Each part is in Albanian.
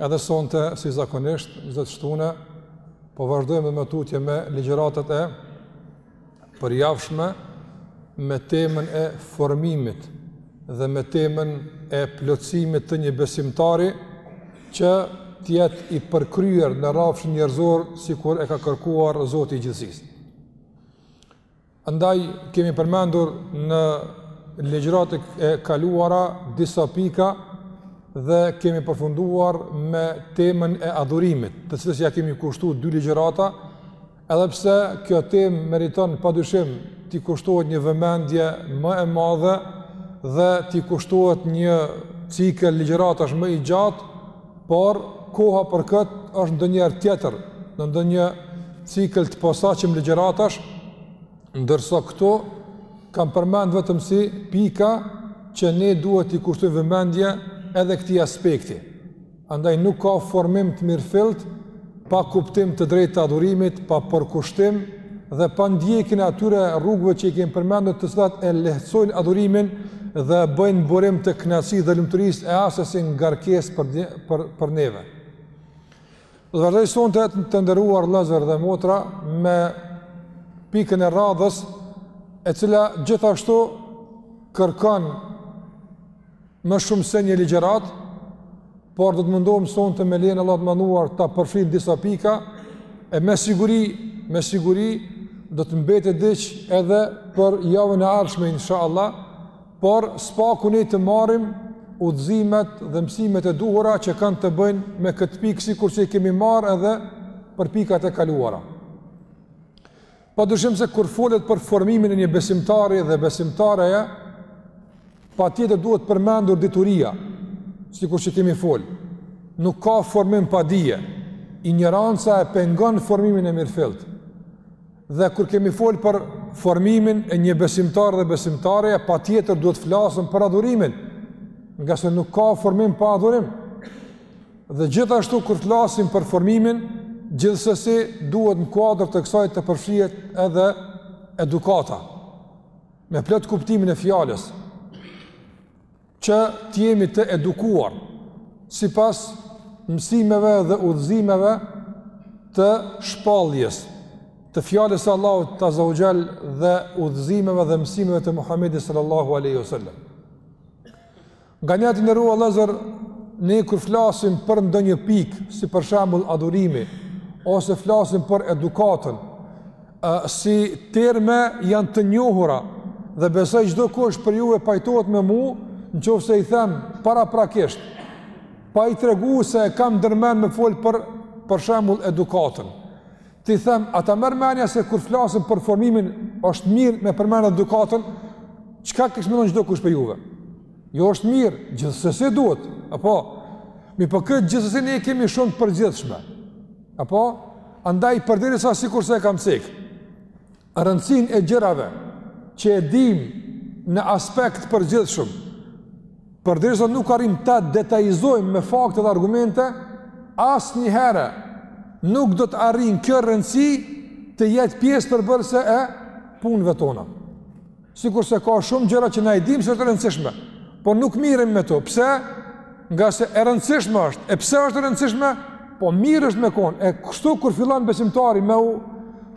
Edhe sonte, si zakonisht, çdo të shtunë, po vazhdojmë më tutje me ligjëratat e përjavshme me temën e formimit dhe me temën e plotësimit të një besimtari që të jetë i përkryer në rafsh njerëzor sikur e ka kërkuar Zoti i Gjithësisë. Andaj kemi përmendur në ligjëratat e kaluara disa pika dhe kemi përfunduar me temën e adhurimit, të cilës ja kemi kushtu dy ligjërata, edhe pse kjo temë meriton pa dyshim t'i kushtohet një vëmendje më e madhe dhe t'i kushtohet një cikël ligjëratash më i gjatë, por koha për këtë është ndonjëherë tjetër, në ndonjë cikël të posaçëm ligjëratash, ndërsa këto kam përmend vetëm si pika që ne duhet t'i kushtojmë vëmendje edhe këtij aspekti. Andaj nuk ka formim të mirëfillt pa kuptim të drejtë të adhurimit, pa përkushtim dhe pa ndjekjen e atyre rrugëve që i kemi përmendur të cilat e lehtësojnë adhurimin dhe e bëjnë burim të kënaqësisë dhe lumturisë e assesi ngarkesë për për për neve. Do të vazhdoj sonte të nderuar vëllezër dhe motra me pikën e radhës e cila gjithashtu kërkon më shumë se një ligjëratë, por do të mundohem sonte me lejen e Allahut të madhëruar t'i përfshij disa pika, e me siguri, me siguri, do të mbetet diç edhe për javën e ardhshme, insha Allah, por së paku ne të marrim udhëzimet dhe mësimet e duhura që kanë të bëjnë me këtë pikë, sikur që i kemi marrë edhe për pikat e kaluara. Pa dyshim se kur folet për formimin e një besimtari dhe besimtareja, patjetër duhet përmendur dituria, sikur që kemi fol, nuk ka formim pa dije, injoranca e pengon formimin e mirëfilltë. Dhe kur kemi fol për formimin e një besimtar dhe besimtareja, patjetër duhet të flasim për adhurimin, ngase nuk ka formim pa adhurim. Dhe gjithashtu kur flasim për formimin, gjithsesi duhet në kuadër të kësaj të përfshihet edhe edukata. Me plot kuptimin e fjalës që të jemi të edukuar sipas mësimeve dhe udhëzimeve të shpalljes të fjalës së Allahut azze ue xhel dhe udhëzimeve dhe mësimeve të Muhamedit sallallahu alaihi wasallam. Nga ajo të nderuar vllezër, ne kur flasim për ndonjë pikë, si për shembull adhurimi, ose flasim për edukatën, si terme janë të njohura, dhe besoj çdokush prej juve pajtohet me mu, në qoftë se i them paraprakisht, pa i tregu se e kam ndërmend me folë për, për shembull edukatën. T'i them, a ta merr mendja se kur flasim për formimin, është mirë me përmend edukatën? Çka kish mendon çdokush prej juve? Jo është mirë, gjithsesi duhet, apo? Mi po këtë gjithsesi ne e kemi shumë të përgjithshme. Apo? Andaj përderisa sikurse e kam cek. rëndësinë e gjërave që e dimë në aspekt të përgjithshëm, përderisa nuk arrijmë ta detajizojmë me fakte dhe argumente, asnjëherë nuk do të arrijë kjo rëndësi të jetë pjesë përbërëse e punëve tona. Sikurse ka shumë gjëra që na i dimë se janë të rëndësishme, por nuk merremi me to. Pse? Ngase e rëndësishme është. E pse është e rëndësishme? Po mirë është me kon. E kështu kur fillon besimtari me u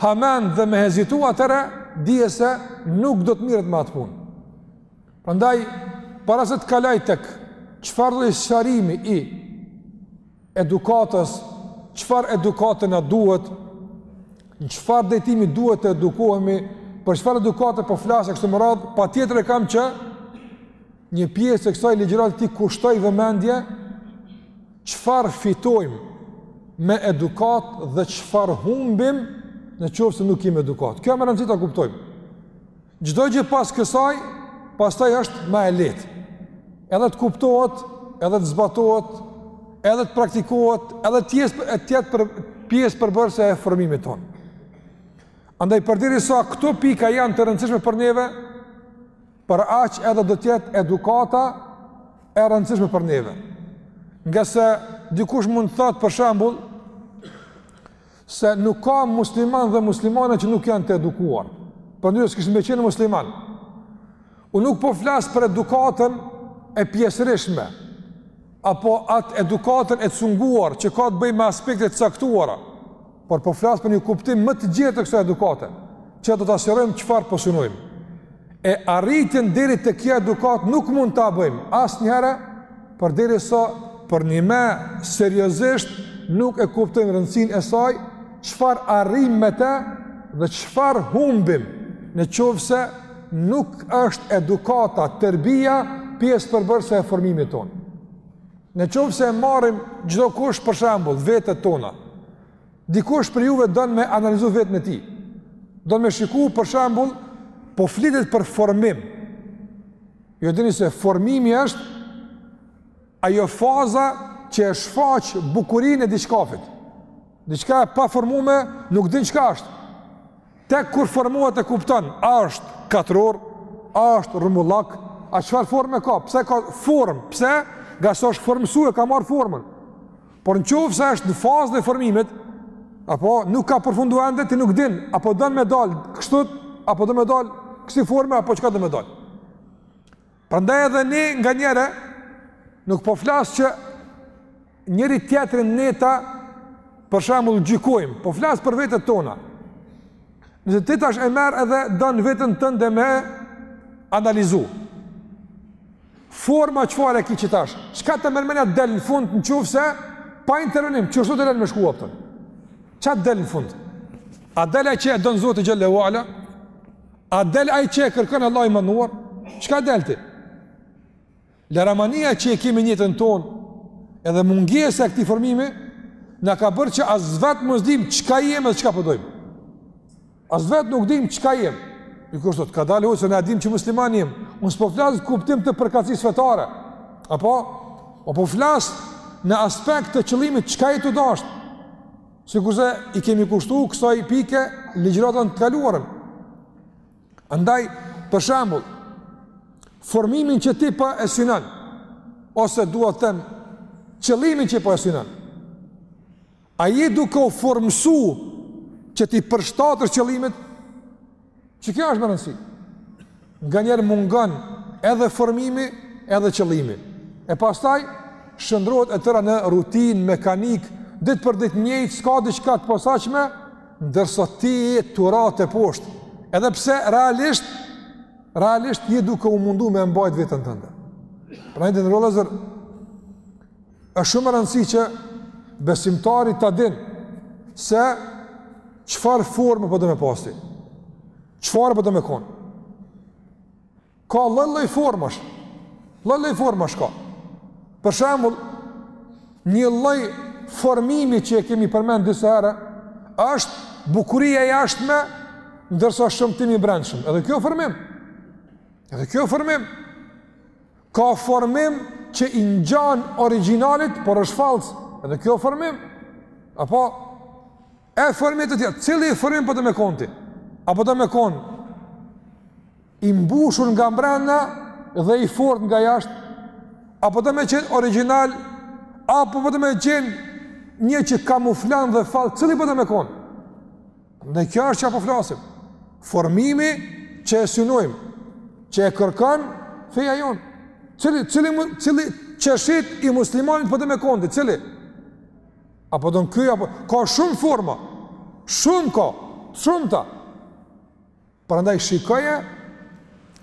hamend dhe me hezitu atëherë, dije se nuk do të merret me atë punë. Prandaj para se të kaloj tek çfarë lloj sqarimi i edukatës, çfarë edukate na duhet, në çfarë drejtimi duhet të edukohemi, për çfarë edukate po flas këtu më radhë, patjetër e kam që një pjesë e kësaj ligjërate t'i kushtoj vëmendje çfarë fitojmë me edukatë dhe çfarë humbim në qoftë se nuk jemi edukatë. Kjo â me rëndësi ta kuptojmë. Çdo gjë pas kësaj, pastaj është më e lehtë. Edhe të kuptohet, edhe të zbatohet, edhe të praktikohet, edhe të jetë e të jetë për pjesë përbërëse e formimit tonë. Andaj përderisa këto pika janë të rëndësishme për neve, po aq edhe do të jetë edukata e rëndësishme për neve. Ngase dikush mund të thotë për shembull, se nuk ka musliman dhe muslimane që nuk janë të edukuar, përndryshe s'kishin me qenë musliman. Unë nuk po flas për edukatën e pjesërishme, apo atë edukatën e cunguar që ka të bëjë me aspekte të caktuara, por po flas për një kuptim më të gjerë të kësaj edukate, që do ta sqarojmë çfarë po synojmë. Po E arritjen deri te kjo edukatë nuk mund ta bëjmë asnjëherë, përderisa përnjëmend seriozisht nuk e kuptojmë rëndësinë e saj, çfarë arrijmë me te dhe çfarë humbim në qoftë se nuk është edukata, terbija, pjesë përbërëse e formimit tonë. Në qoftë se e marrim çdokush për shembull, vetet tona, Dikush prej juve don me analizu veten e tij. Don me shiku për shembull po flitet për formim. Ju dini se formimi është ajo faza që e shfaq bukurinë e diçkafit. Diçka e paformume nuk din çka është. Tek kur formohet e kupton, a është katror, a është rrumullak, a çfarë forme ka, pse ka formë, pse? Nga sa është formësu e ka marrë formën. Por në qoftë se është në fazën e formimit, apo nuk ka përfundu ende, ti nuk din, a po don me dalë kështu, a po don me dalë kësi forme, apo çka don me dalë. Prandaj edhe ne nganjëherë, nuk po flas që njëri tjetrin ne ta për shembull gjykojmë, po flas për vetet tona. Nëse ti tash e merr edhe don veten tënde me analizu. Forma çfarë e ki qitash? Çka ta merr mendja del në fund në qoftë se pa intervenim, qështu e len me shku jetën? Ça të del në fund? A del ai që e don Zoti xhele ue ala? A del ai që e kërkon Allahu me nur? Çka del ti? Laramania që e kemi në jetën tonë, edhe mungesa e këtij formimi, na ka bërë që as vetë mos dimë çka jemi dhe çka po dojmë. Po As vetë nuk dim çka jem. Dikush thotë, ka dalë hoxhë, na e dimë që musliman jem. Unë s'po flas në kuptim të përkatësisë fetare. A po, po flas në aspekt të qëllimit çka je tu dashtë. Sikurse i kemi kushtuar kësaj pike ligjëratën e kaluar. Andaj, për shembull, formimin që ti po e synon ose dua të them qëllimin që po e synon. A je duke u formësu që t'i përshtatesh qëllimit? Që kjo është me rëndësi. Nganjëherë mungon edhe formimi, edhe qëllimi. E pastaj, shndërrohet e tëra në rutinë, mekanik, ditë për ditë njëjtë, s'ka diçka të posaçme, ndërsa ti je tu ra te poshtë. Edhe pse realisht, realisht je duke u mundu me mbajt veten tënde. Pra, të nderuar vëllezër, Është shumë me rëndësi që besimtari ta din se çfarë forme po do me pas. Çfarë po do me kon? Ka lloj-lloj formash. Lloj-lloj formash ka. Për shembull, një lloj formimi që e kemi përmend disa herë është bukuria e jashtme ndërsa shëmtimi i brendshëm. Edhe kjo formim. Edhe kjo formim. Ka formim që i ngjan origjinalit, por është fallc. Edhe kjo formim. Apo e formim tjetër, cili formim po do me kon ti? Apo do me kon i mbushur nga mbrenda dhe i fortë nga jashtë? Apo do me qen origjinal? Apo po do me qen një që kamuflon dhe fallc, cili po do me kon? Pra kjo është që po flasim. Formimi që e synojmë, që e kërkon feja jonë. Cili, cili, cili qesi muslimani po do me kon ti, cili? Apo don ky, apo... Ka shumë forma, shumë ka, shumta. Prandaj shikoje,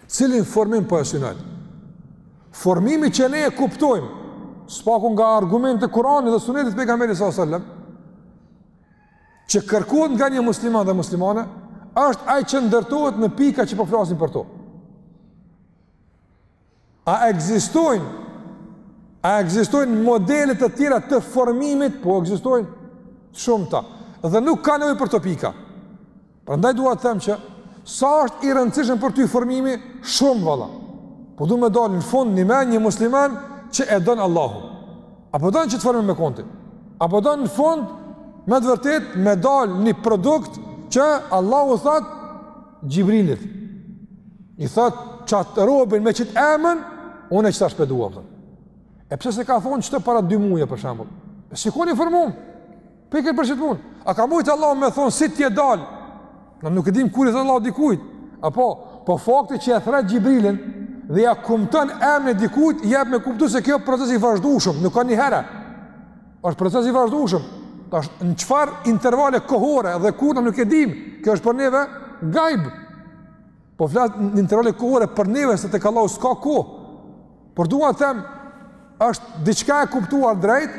cilin formim po e synon. Formimi që ne e kuptojmë, s'paku nga argumente Kuranit dhe sunetit pejgamberit sallallahu alajhi wasallam. që kërkohet nga një musliman dhe muslimane, është ai që ndërtohet në pika që po flasim për to. A ekzistojnë a ekzistojnë modele të tjera të formimit, po ekzistojnë shumta. Dhe nuk ka nevojë për kto pika. Prandaj dua të them që sa është i rëndësishëm për ty formimi, shumë valla. Po du me dal në fund ni mend një musliman që e don Allahu. Apo don qit formim me kon ti. Apo don në fund me të vërtet me dal një produkt që Allahu i thot Xhibrilit. I thot qat robin me qit emën, unë qetash e dua. E pse s'e ka thonë qito para dy muaj për shembull. Shikoni formim. Pikërisht për çfarë? A ka mujt Allahu me thon si ti e da? Ne nuk e dim kur i thot Allahu dikujt. Apo, po fakti që e thret Xhibrilin dhe ja kumton emrin e dikujt, jep me kuptu se kjo proces i vazhdueshëm, nuk ka një herë. Është proces i vazhdueshëm. Tash në çfarë intervale kohore dhe kur nuk e dim. Kjo është për neve gajb. Po flas në intervale kohore për neve se tek Allahu s'ka kohë. Por dua të them është diçka e kuptuar drejt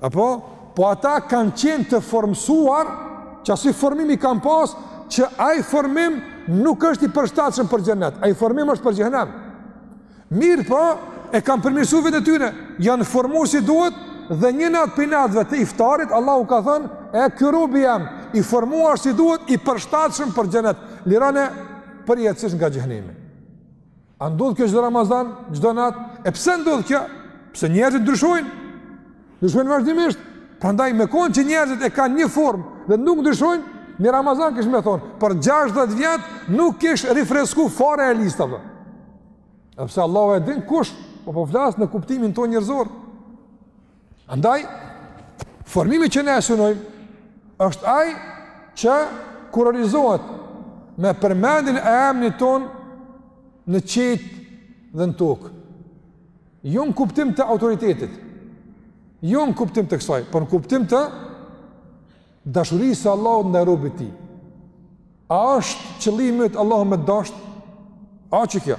Apo, po ata kanë qenë të formësuar, qasi formimi kanë pas, që ai formim nuk është i përshtatshëm për xhennet, ai formim është për xhehnem. Mirëpo, e kanë përmirësu veten e tyne, janë formu si duhet, dhe një natë prej natëve të iftarit, Allahu ka thonë, e ky robi jem i formuar si duhet, i përshtatshëm për xhennet, lirone përjetësisht nga xhehnemi. A ndodh kjo çdo Ramazan, çdo natë? E pse ndodh kjo? Pse njerëzit ndryshojnë? Ndryshojnë vazhdimisht. Prandaj me konë që njerëzit e kanë një formë dhe nuk ndryshojnë, një Ramazan kish me thonë, për 60 vjetë nuk kish rifresku fare e listave. Edhe pse Allahu e din kush, po po flas në kuptimin tonë njerëzor. Andaj, formimi që ne e synojmë, është ai që kurorëzohet me përmendjen e emnit tonë në qiejt dhe në tokë. Jo në kuptim të autoritetit, jo në kuptim të kësaj, por në kuptim të dashurisë së Allahut ndaj robit tij. A është qëllimi Allahu me t'dashtë? A është kjo?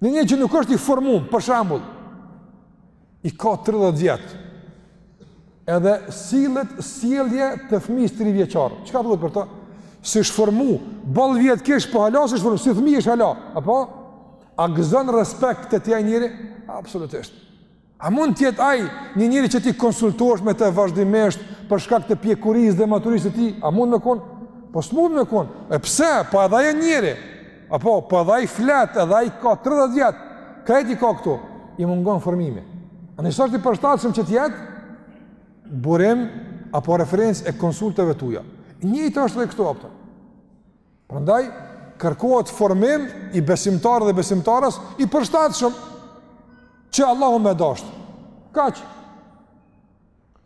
Në një që nuk është i formum, për shembull, i ka 30 vjet, edhe sillet sjellje të fmisë 3 vjeçar. Çka thu për ta? S'ish formu, boll vjet kish, po hala s'ish formu, si fmi është hala. Apo? A gëzon respekt te ti ai njeri? Absolutisht. A mund të jetë ai një njeri që ti konsultohesh me të vazhdimisht për shkak të pjekurisë dhe maturisë së tij? A mund me kon? Po s'mund me kon. E pse? Po edhe ai njeri. Apo po edhe ai flet, edhe ai ka 30 vjet. Krejt i ka këtu. I mungon formimi. Andaj s'është i përshtatshëm që të jetë burim apo referencë e konsultave tuaja. Njëjtë është edhe këtu apo? Prandaj kërkohet formim i besimtarit dhe besimtares i përshtatshëm që Allahu me t'dashtë. Kaq.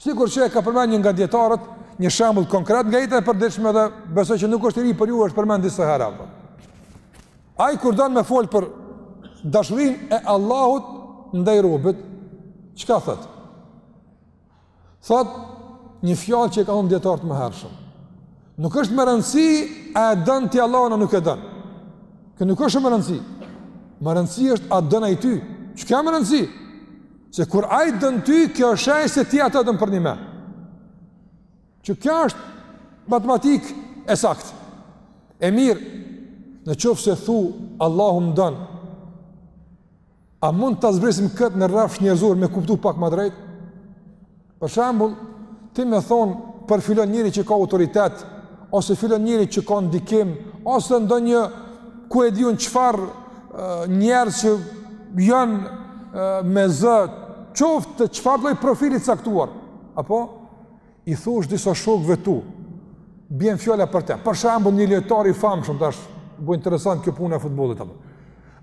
Sikur që e ka përmend një nga dijetarët, një shembull konkret nga jeta e përditshme dhe besoj që nuk është i ri për ju është përmend disa herë apo. Ai kur don me fol për dashurinë e Allahut ndaj robit, çka thotë? Thotë një fjalë që e ka thënë dijetarë të mëhershëm. Nuk është me rëndësi a e don ti Allahun apo nuk e don. Kjo nuk është me rëndësi. Me rëndësi është a t'don ai ty. Qikjo me rëndësi. Se kur ai t'don ty, kjo është shenj se ti atë e don përnime. Qikjo është matematikë e saktë. E mirë, në qoftë se thu Allahu m'don, A mund ta zbresim këtë në rrafsh njerëzor me kuptu pak ma drejt? Për shembull, ti më thon për filon njeri që ka autoritet ose filon njeri që ka ndikim ose ndonjë ku e di un çfarë njerëz që janë me zë, qoftë të çfarë lloj profili t'caktuar, apo i thush disa shokëve tu, bjen fjala për te. Për shembull një lojtar i famshëm tash, po interesant kjo puna e futbollit apo.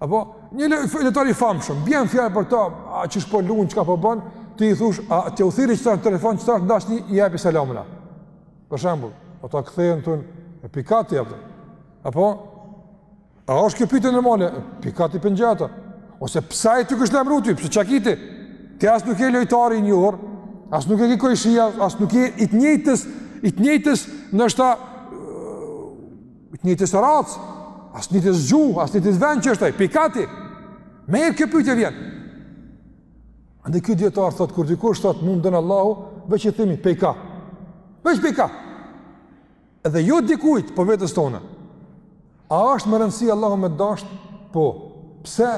Apo një lojtar i famshëm, bjen fjala për ta, a qysh po luan, çka po bën? Ti i thush, a ti u thirrë çfarë telefon çfarë ndasni i japi selamuna. Për shembull, ata kthehen tun e pikati apo. Apo A është kjo pyetje normale? Pikat e pengjata. Ose pse ai ty kish me dasht, pse, çka ki ti? Ti as nuk je lojtar i njohur, as nuk e ke kojshi, as nuk je i të njëjtës, i të njëjtës ndoshta i të njëjtës racë, as t'njëjtës gjuhë, as njëjtës vend që është ai. Pika ti. Meniherë kjo pyetje vjen. Andaj ky dijetar thot kur dikush thot mu m'don Allahu, veç i themi pika. Veç pika. Edhe jo dikujt, po vetës tonë. A është me rëndësi Allahu me dasht? Po. Pse?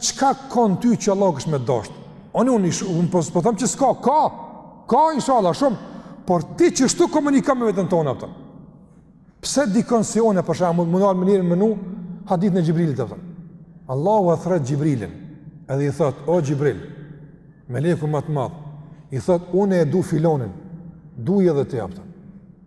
Çka ka n'ty që Allahu kish me dasht? Oni unë ish, unë po po them që s'ka, ka. Ka inshallah shumë, por ti që shtu komunikon me veten tonë, a kupton. Pse dikon si ne për shembull mundet me ni hadithin e Xhibrilit, a kupton. Allahu e thret Xhibrilin, edhe i thot, o Xhibril, meleku ma të madh, i thot, unë e du filonin, duje edhe ti, a kupton.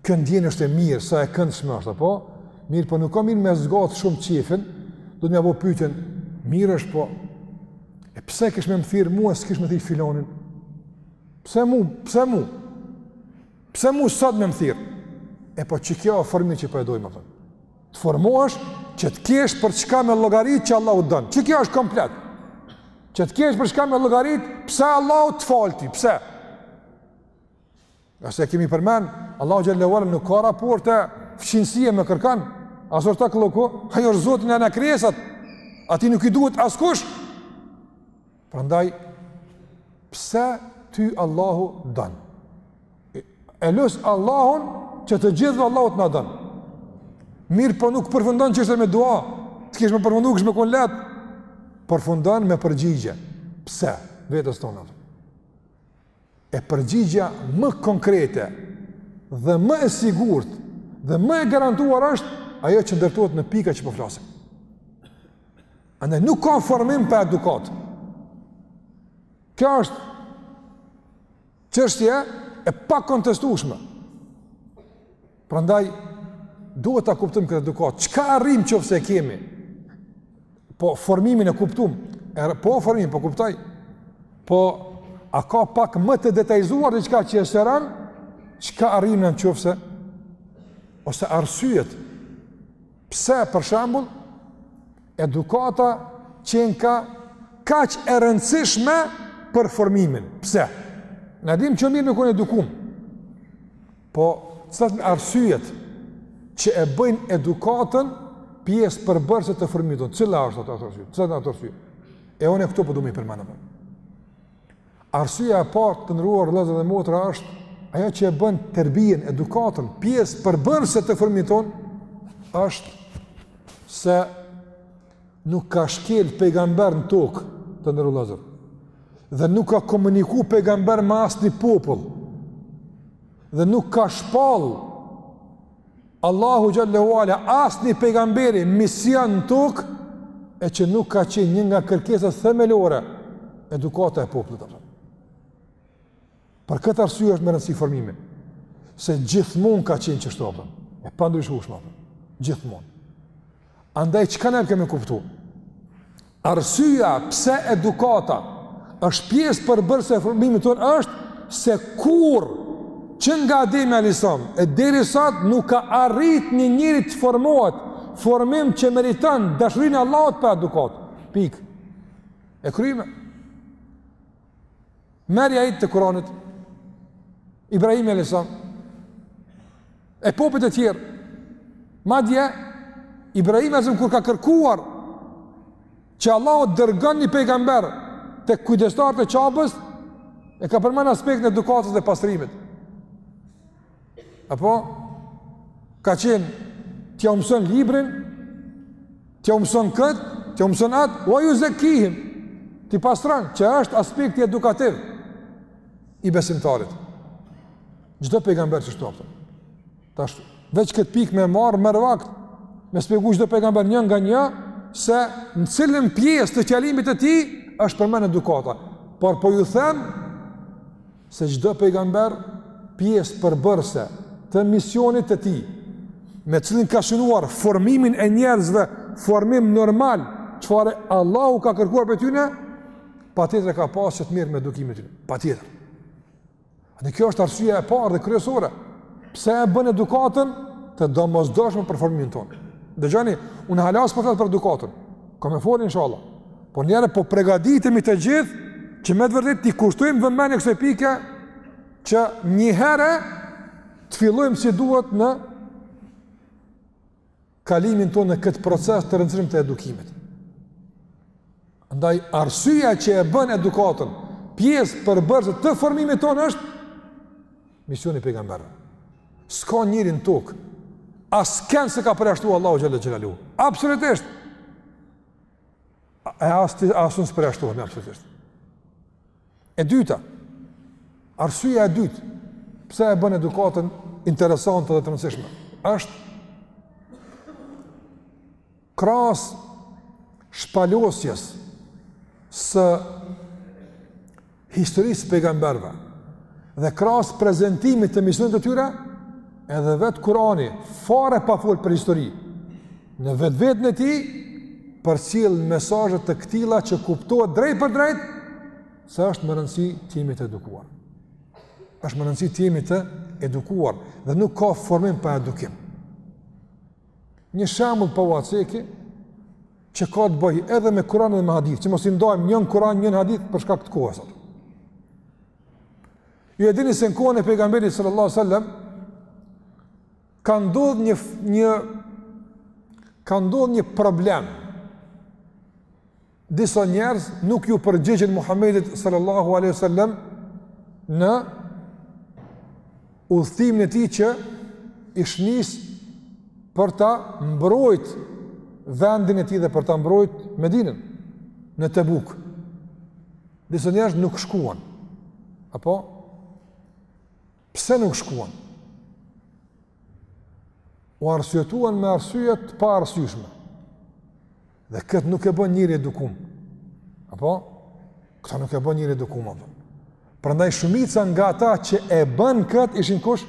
Kjo ndjenjë është e mirë, sa e këndshme është, apo? Mirë, po nuk ka mirë me zgjat shumë qefin, do t'mja bo pyetjen, mirë është, po, e pse kish me m'thirr mua, s'kish me thirr filonin? Pse mu, pse mu? Pse mu sot me m'thirr? E po qikjo formim që po e dojmë, apo? Të formohesh që të kesh për çka me llogarit që Allahu t'don. Qikjo është komplet. Që të kesh për çka me llogarit, pse Allahu të falti? Pse? Ngase kemi përmend, Allahu xhelle ue ala nuk ka raporte fqinësie me kërkan, as ortaklluku, ai është Zoti, ne jena krijesat, atij nuk i duhet askush. Prandaj, pse ty Allahu don? E lus Allahun që të gjithëve Allahu t'na don. Mirëpo nuk përfundon çështja me dua, të kish me përfundu, kish me kon lehtë, përfundon me përgjigje. Pse? Vetes tonë. E përgjigja më konkrete dhe më e sigurt dhe më e garantuar është ajo që ndërtohet në pikat që po flasim. Andaj nuk ka formim pa edukatë. Kjo është çështje e pakontestueshme. Prandaj duhet ta kuptojmë këtë edukatë. Çka arrim qoftë se e kemi? Po formimin e kuptum. Er, po formim po kuptoj. Po a ka pak më të detajzuar diçka që është rën? Çka arrim na në qoftë se ose arsyet pse për shembull edukata qenka kaq e rëndësishme për formimin. Pse? Na dim o mirë me kon edukum. Po, cilat janë arsyet që e bëjnë edukatën pjesë përbërëse të formimit tonë? Cila është arsyeja? Cilat janë ato arsye? E unë këtu po du me i përmend, apo. Arsyeja e parë të nderuar vëllezër dhe motra është ajo që e bën terbien, edukatën, pjesë përbërëse të formimit tonë është se nuk ka shkel pejgamber në tokë të nderum vllazën dhe nuk ka komuniku pejgamber me asnjë popull dhe nuk ka shpall Allahu xhele ue ala asnjë pejgamberi mision në tokë e që nuk ka qenë një nga kërkesët themelore edukata e popullit të Për këtë arsye është me rëndësi formimi, se gjithmonë ka qenë qështu, apet e pandryshueshme, gjithmonë. Andaj, çka na e kemi kuptu? Arsyeja pse edukata është pjesë përbërëse e formimit tonë është, se kurrë që nga Ademi alejhi selam, e deri sot nuk ka arrit një njeri të formohet, formim që meriton dashurinë e Allahut pa edukatë. Pikë. E kryme. Merri ajetet e Kuranit, Ibrahimi alejhi selam, e popujt e tjerë, madje, Ibrahimi alejhi selam kur ka kërkuar, që Allahu dërgon një pejgamber, te kujdestarët e Qabes, e ka përmend aspektin e edukatës dhe pastrimit. Apo, ka qenë, t'jau mëson librin, t'jau mëson këtë, t'jau mëson atë, ue juzekihim, t'i pastron, që është aspekti edukativ i besimtarit. Çdo pejgamber qështu apet. Tash, veç këtë pikë me marrë, merr vakt, me shpjegu çdo pejgamber një nga një, se në cilën pjesë të qëllimit të tij, është përmend edukata. Por po ju them, se çdo pejgamber pjesë përbërëse të misionit të tij, me të cilin ka synuar formimin e njerëzve, formim normal, çfarë Allahu ka kërkuar prej tyne, patjetër e ka pas që të merret me edukimin e tyre. Patjetër. Edhe kjo është arsyeja e parë dhe kryesore. Pse e bën edukatën të domosdoshme për formimin tonë? Dëgjoni, unë hala s'po flas për edukatën. Kam me folë, inshallah. Por njëherë po pregaditemi të gjithë, që me të vërtetë t'i kushtojmë vëmendje kësaj pike, që njëherë të fillojmë si duhet në kalimin tonë në këtë proces të rëndësishëm të edukimit. Ndaj, arsyeja që e bën edukatën, pjesë përbërëse të formimit tonë është, misioni i pejgamberëve. S'ka njeri në tokë, askënd s'e ka përjashtu Allahu xhelle xhelaluhu. Absolutisht. As ti as unë s'përjashtohemi absolutisht. E dyta, arsyeja e dytë, pse e bën edukatën interesante dhe të rëndësishme, është Krahas shpalosjes së historisë së pejgamberëve dhe krahas prezantimit të misionit të tyre, edhe vetë Kurani fare pa fol për histori. Në vetveten e tij përcjell mesazhe të këtilla që kuptohet drejtpërdrejt se është me rëndësi të jemi të edukuar. Është me rëndësi të jemi të edukuar dhe nuk ka formim pa edukim. Një shembull po ua ceki që ka të bëjë edhe me Kur'an edhe me hadith, që mos i ndajmë njën Kur'an, njën hadith për shkak të kohës. Ju e dini se në kohën e pejgamberit sallallahu alajhi wasallam ka ndodhur një një ka ndodhur një problem disa njerëz nuk iu përgjigjën Muhamedit sallallahu alaihi wasallam në udhëtimin e tij që ish nis për ta mbrojt vendin e tij dhe për ta mbrojt Medinën në Tebuk. Disa njerëz nuk shkuan. Apo Pse nuk shkuan? U arsyetuan me arsye të paarsyeshme. Dhe këtë nuk e bën njeri i edukum. Apo? Këtë nuk e bën njeri i edukum, apo? Prandaj shumica nga ata që e bënë këtë ishin kush?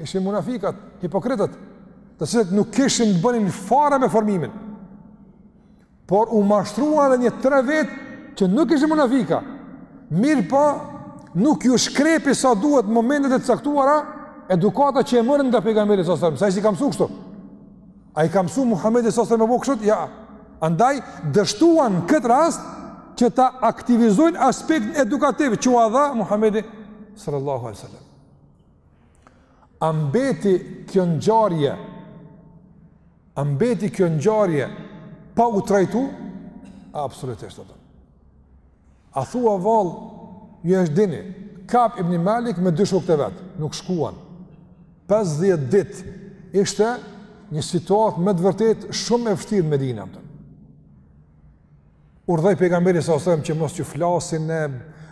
Ishin munafikat, hipokritët, të cilët nuk kishin të bënin fare me formimin. Por u mashtruan edhe një tre vetë që nuk ishin munafika. Mirëpo, nuk iu shkrepi sa duhet në momentet e caktuara edukata që e morën nga pejgamberi s.a.s. se a i ka mësu kështu? A i ka mësu Muhammedi s.a.s. me bo kështu? Ja. Andaj, dështuan në këtë rast që ta aktivizojnë aspektin edukativ që ua dha Muhammedi s.a.s. A mbeti kjo ngjarje? A mbeti kjo ngjarje pa u trajtu? Absolutisht ato. A thua vallë, ju e dini, Kab ibn Malik me dy shokët e vet, nuk shkuan. 50 ditë ishte një situatë me të vërtetë shumë e vështirë në Medinë. Urdhoi pejgamberi sa selam që mos ju flasin e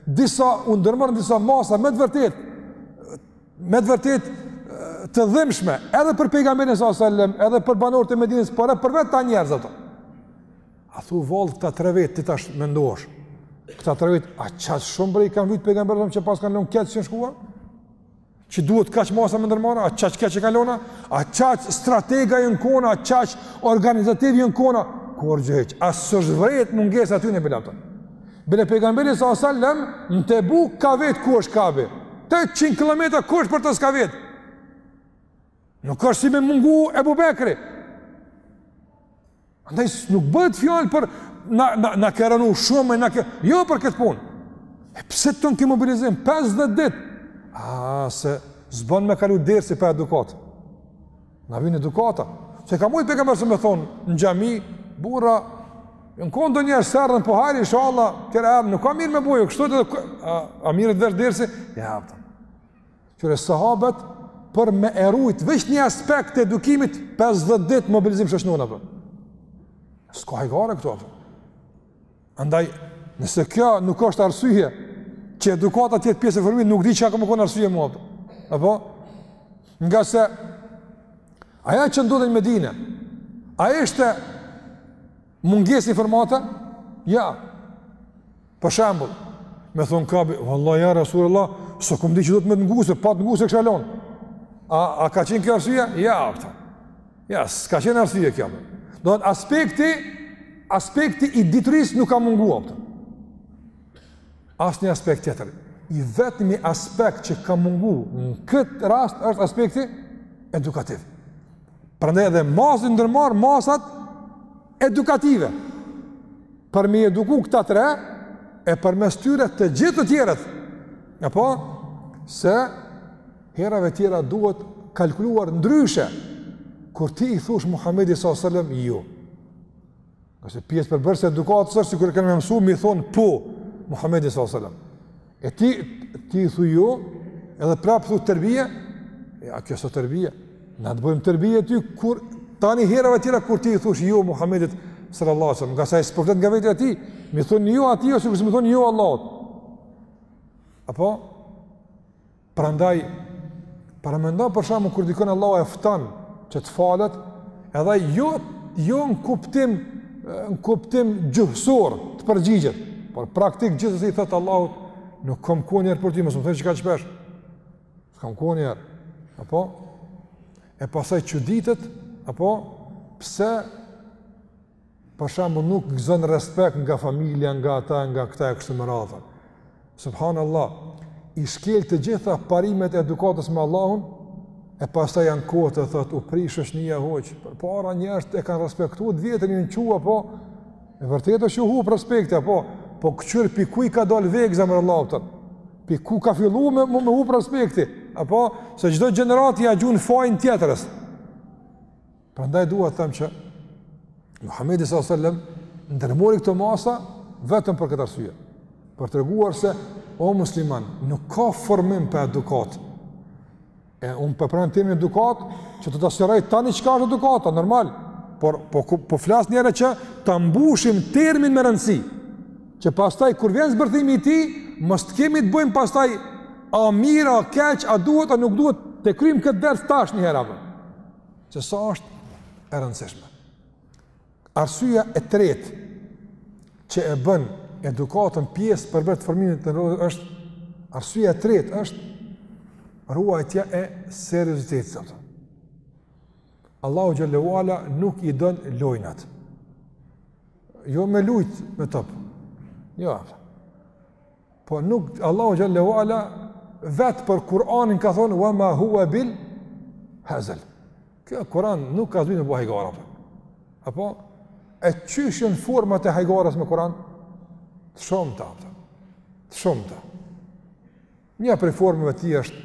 disa u ndërmorën disa masa me të vërtet me të vërtet të dhimbshme edhe për pejgamberin sa selam edhe për banorët e Medinës por edhe për vetë ta njerëz ato a thu vallë këta tre vetë ti tash mendosh këta tre vetë a çaq shumë bre i kanë vyjt pejgamberit që paskan lënë keq që s'shkuan që duhet kaq masa me ndërmarr, a qaq keq e kanë lon, a qaq stratega janë kon, a qaq organizativ janë kon, kurgjë hiç, as s'është vrejt mungesa atyne bile aty. Bile pejgamberi sa salem, në Tebuk ka vet ku është Kabi, 800 km ku është për të s'ka vetë. Nuk është si me mungu Ebu Bekri. Andaj nuk bëhet fjalë por na na na ka ranë shumë jo për këtë punë. E pse ton ky mobilizim 50 ditë? A se s'bën me kalu dersi pa edukat. Na vjen edukata. Se ka mujtë pejgamberi me thon në xhami, burra, nëko do nji herë s'erdhën po hajr inshallah, tjera herë nuk a mirë me bo kështu, a, a u mirrte vesh dersi? Ja, Qe sahabët, por me e rujt, veç një aspekt të edukimit, 50 dit mobilizim shoqnor, a po. Ska hajgare këtu, a po. Andaj, nëse kjo nuk është arsyje, që edukata t'jetë pjesë e formimit, nuk di çka ka me konë arsyje mo. Apo? Nga se, aja që ndodhi në Medine, a ishte munges informate? Ja. Për shembull, me thon kabi, vallahi ja rasulullah, s'e kum di që duhet me t'ngu, se pa t'ngu s'kësha lon. A a ka qenë kjo arsyeja? Ja. Ja, s'ka qenë arsyeja kjo. Domethënë aspekti aspekti i diturisë nuk ka mungu këtu. Asnjë aspekt tjetër. I vetmi aspekt që ka mungu në këtë rast është aspekti edukativ. Prandaj edhe masi ndërmerr masat edukative, për me eduku këta tre, e përmes tyre të gjithë të tjerët, apo, se herave tjera duhet kalkuluar ndryshe, kur ti i thush Muhammedit s.a.s. jo. Ngase pjesë përbërëse e edukatës është, sikur e kanë mësu, m'i thonë po, Muhammedit s.a.s. E ti, ti i thu jo, edhe prapë thu tërbije, e a kjo s'o tërbije, na të bëjmë tërbije ty, kur, tani herave tjera, kur ti i thush jo, Muhammedit s.a.s. Ngase ai s'po flet nga vetja e tij, m'i thonë jo atij, o sikurse m'i thonë jo Allahut. Apo? Prandaj paramendo për shembull kur dikon Allahu e fton që të falet, edhe ai jo jo në kuptim në kuptim gjuhësor të përgjigjet, por praktik gjithsesi i thot Allahut nuk kam kohë njer për ty, mos me thënë çka shpesh. Nuk kam kohë njer. Apo e pasaj çuditet, apo pse për shembull nuk gëzon respekt nga familja, nga ata, nga këta e kështu me radhë. Subhanallah, i shkel të gjitha parimet e edukatës me Allahun, e pastaj ankohet thotë u prish rinia hoq, përpara njerëz e kanë respektu t'vjetrin e qu apo e vërtetë është u hup respekti apo, po këqyr pi ku i ka dal vegza me Allahun. Pi ku ka fillu me me hup respekti, apo se çdo gjeneratë ja gjun fajin tjetrës. Prandaj dua të them që Muhamedi sallallahu alaihi wasallam ndërmori këto masa vetëm për këtë arsye. Për të treguar se o musliman, nuk ka formim pa edukatë. E unë apet te termi edukatë, që të sqaroj tani çka është edukata, normal. Por po po flas njëherë që ta mbushim termin me rëndësi. Që pastaj kur vjen zbërthimi i tij, mos të kemi të bëjmë pastaj a mirë, a keq, a duhet, a nuk duhet, ta kryjmë këtë dert tash njëherave. Se sa është e rëndësishme. Arsyeja e tretë që e bën edukatën pjesë përbërëse formimit tonë është arsyeja e tretë është ruajtja e seriozitetit. Allahu xhelle ue ala nuk i don lojnat. Jo me lujt me top. Jo. Po nuk Allahu xhelle ue ala vet për Kur'anin ka thonë wa ma huwa bil hezel. Kjo Kur'an nuk ka zbrit me bo hajgare. Apo. Apo e qysh jan format e hajgarës me Kur'an? Të shumta. Po. Të shumta. Një prej formave të tij është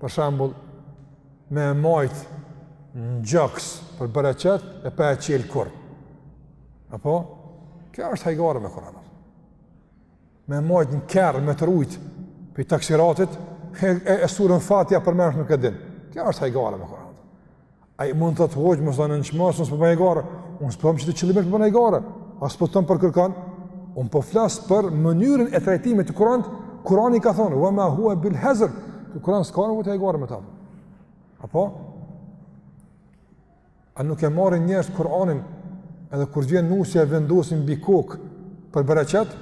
për shembull me e majtë në gjoks për bereqet e pa e qelë kurrë. Apo? Kjo është hajgare me Kur'an. me majtë në kerr, me të rujtë, pi taksiratit, e, e, e surën Fatiha përmendsh nuk e din. Kjo është hajgare, me Kur'an. Ai mund të thotë hoxhë, mos... s'po boj hajgare, unë s'po thom që ti qëllimisht po bon hajgare, as s'po thom për kërkan, unë po flasë për mënyrën e trajtimit të kurant, kurani ka thonë, wa ma hua bil hezel, ky kuran s'ka nevojë hajgare me ta. Apo? A nuk e marrin njerëz Kur'anin edhe kur vjen nusja e vendosin mbi kokë për bereqet?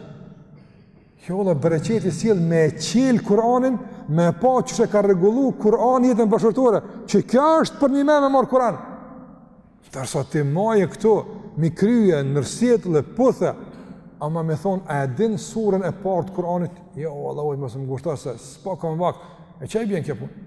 Jo vlla, bereqeti vjen me e qelë Kur'anin, me e pa qysh e ka regullu Kur'an jetën bashkëshortore, çka është për një njeri me me marë Kur'an. Dersa ti e maje këtu, mi krye, nën sjetull, e puthe, ama me thonë, a e din surën e parë të Kur'anit? Jo vallah hoxhë, mos më ngushto se, s'e kam vakt, e çka i bjen kjo punë?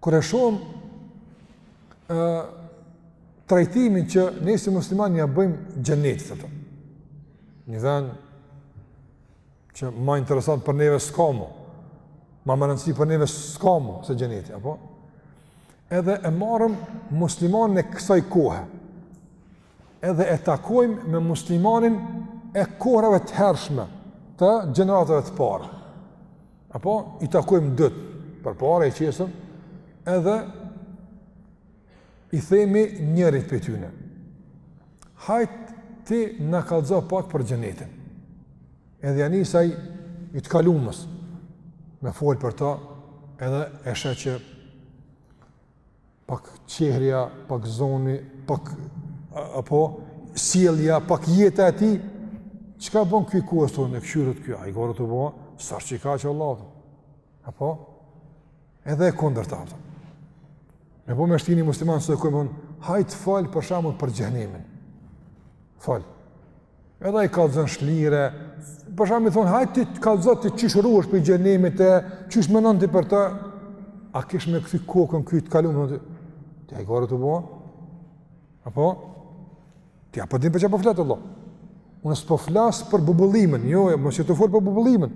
Kur e shohim trajtimin që ne si muslimanë ja bëjmë xhenetit atë. Një vend që ma interesant për neve s'ka më. Ma me rëndësi për neve s'ka më se xheneti, apo? Edhe e marrëm muslimanin e kësaj kohë. edhe e takojmë me muslimanin e kohërave të hershme, të gjeneratave të para. Apo, i takojmë dytë, përpara i qesim, edhe i themi njërit prej tyne. Hajt ti na kallzo pak për xhenetin. Edhe ja nis ai i të kalumes, me fol për ta, edhe e sheh që pak çehrja, pak zoni, pak apo sjellja, pak jeta e tij, çka bën ky i kohës tonë e këqyr ky, hajgare tu bo, sa që i ka që Allah, apo, edhe e kundërta, apo. Me bo me shti ni musliman sot, e thojmë, hajt fol për shembull për xhehenemin, fol, Edhe ai kallzon shlirë. Për shembull i thon, hajt ti kallzo ti qysh ruhesh prej xhehenemit e qysh mendon ti për të? A kish me kthy kokën ky i të kalumes? Ti hajgare tu bo? Apo? Ti a po din për çfarë po flet vlla? Unë s'po flas për bubullimën, jo, mos je tu fol për bubullimën.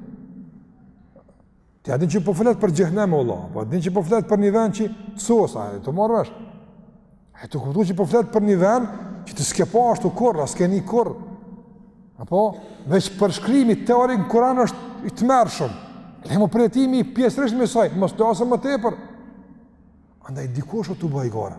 Ti a din që po flet për xhehenem o vlla, po a din që po flet për një vend që sos, a je tu marr vesh. A je tu kuptu që po flet për një vend që ti s'ke pa ashtu kurr, as ke ni kurr. Apo veç përshkrimi teorik në Kur'an është i tmerrshëm. Le më përjetimi pjesërisht i saj, mos të flas më tepër. Andaj dikush o tu bo hajgare.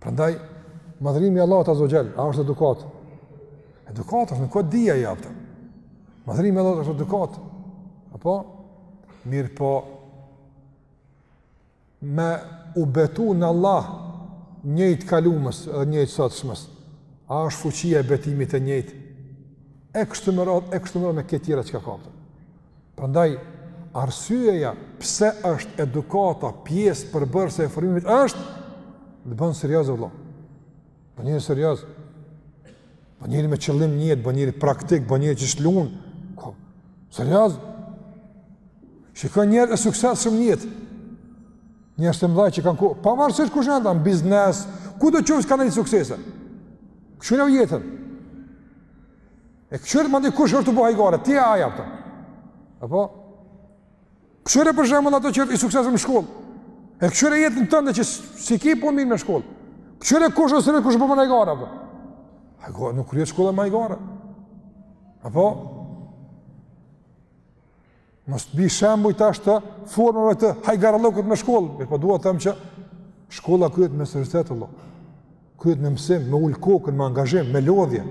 Prandaj madhrimi i Allahut azze ve xhel, a është edukat? Edukat është nuk o dija, apo. Madhrimi i Allahut është edukat. Apo mirëpo me u betu në Allah një i të kalumes dhe një i të sotshmes. A është fuqia e betimit e njëjtë? E kështu me radhë, e kështu me radhë me këto tjera që ka, kupton. Prandaj arsyeja pse është edukata pjesë përbërëse e formimit është të bën serioz vëlla. Bon njeri serioz. Bon njeri me qëllim n'jetë, bon njeri praktik, bon njeri që s'lun. Ko? Serioz. Shiko njerëz e suksesshëm n'jetë. Njerëz të mdhaj që kanë kon, pavarësisht ku, shkencë, biznes, kudo qoftë kanë arri suksese. Këqyrjau jetën. E këqyre mandej kush është tu bo hajgare, ti a aj, apo. Apo? Këqyre për shembull atë që i suksesshëm në shkollë. E këqyre jetën tënde që s'i ki punët mirë në shkollë. Këqyre kush është të kush është bon më hajgare, apo. Hajgare, nuk kryhet shkolla me hajgare. Apo? Mos të bi shembuj tash të formave të hajgarllëkut me shkollë, mirëpo dua të them që shkolla kryhet me seriozitet vlla. Kryhet me mësim, me ul kokën, me angazhim, me lodhje,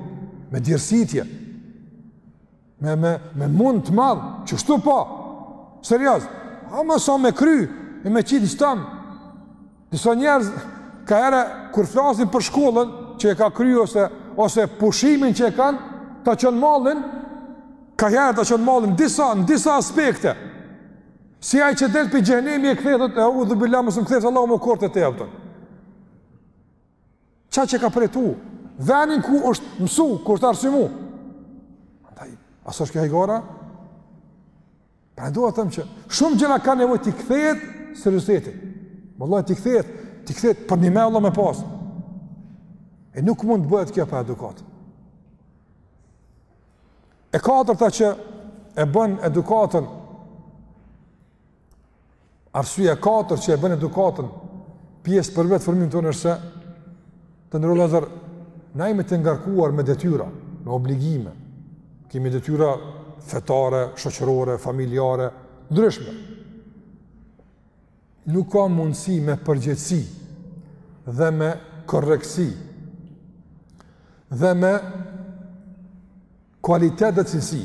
me djersitje. Me me me mund të madh, qeshtu po. Serioz. Ama sa me kry, e me qit stam. Disa njerëz ka herë kur flasin për shkollën që e ka kry ose, ose pushimin që e kanë, ta çon mallin, ka herë ta çon mallin, disa, në disa aspekte. Si ai që del prej xhehenemi e kthehet, eudhubilah mos më ktheftë Allahu më kurrë aty, a kupton. Qaq e ka përjetu venin ku është mësu, ku është arsimu. Andaj, a s'është kjo hajgare? Pra do të them që shumë gjëra ka nevojë t'i kthehet serioziteti. Vallahi t'i kthehet, t'i kthehet për një mëllë më pas. E nuk mund të bëhet kjo pa edukatë. E katërta që e bën edukatën Arsyeja e katërt që e bën edukatën pjesë për vetë formimin tonë është se të nderuar vëllezër, na jemi të ngarkuar me detyra, me obligime. Kemi detyra fetare, shoqërore, familjare, të ndryshme. Nuk ka mundësi me përgjegjësi dhe me korrektësi dhe me kualitet dhe cilësi,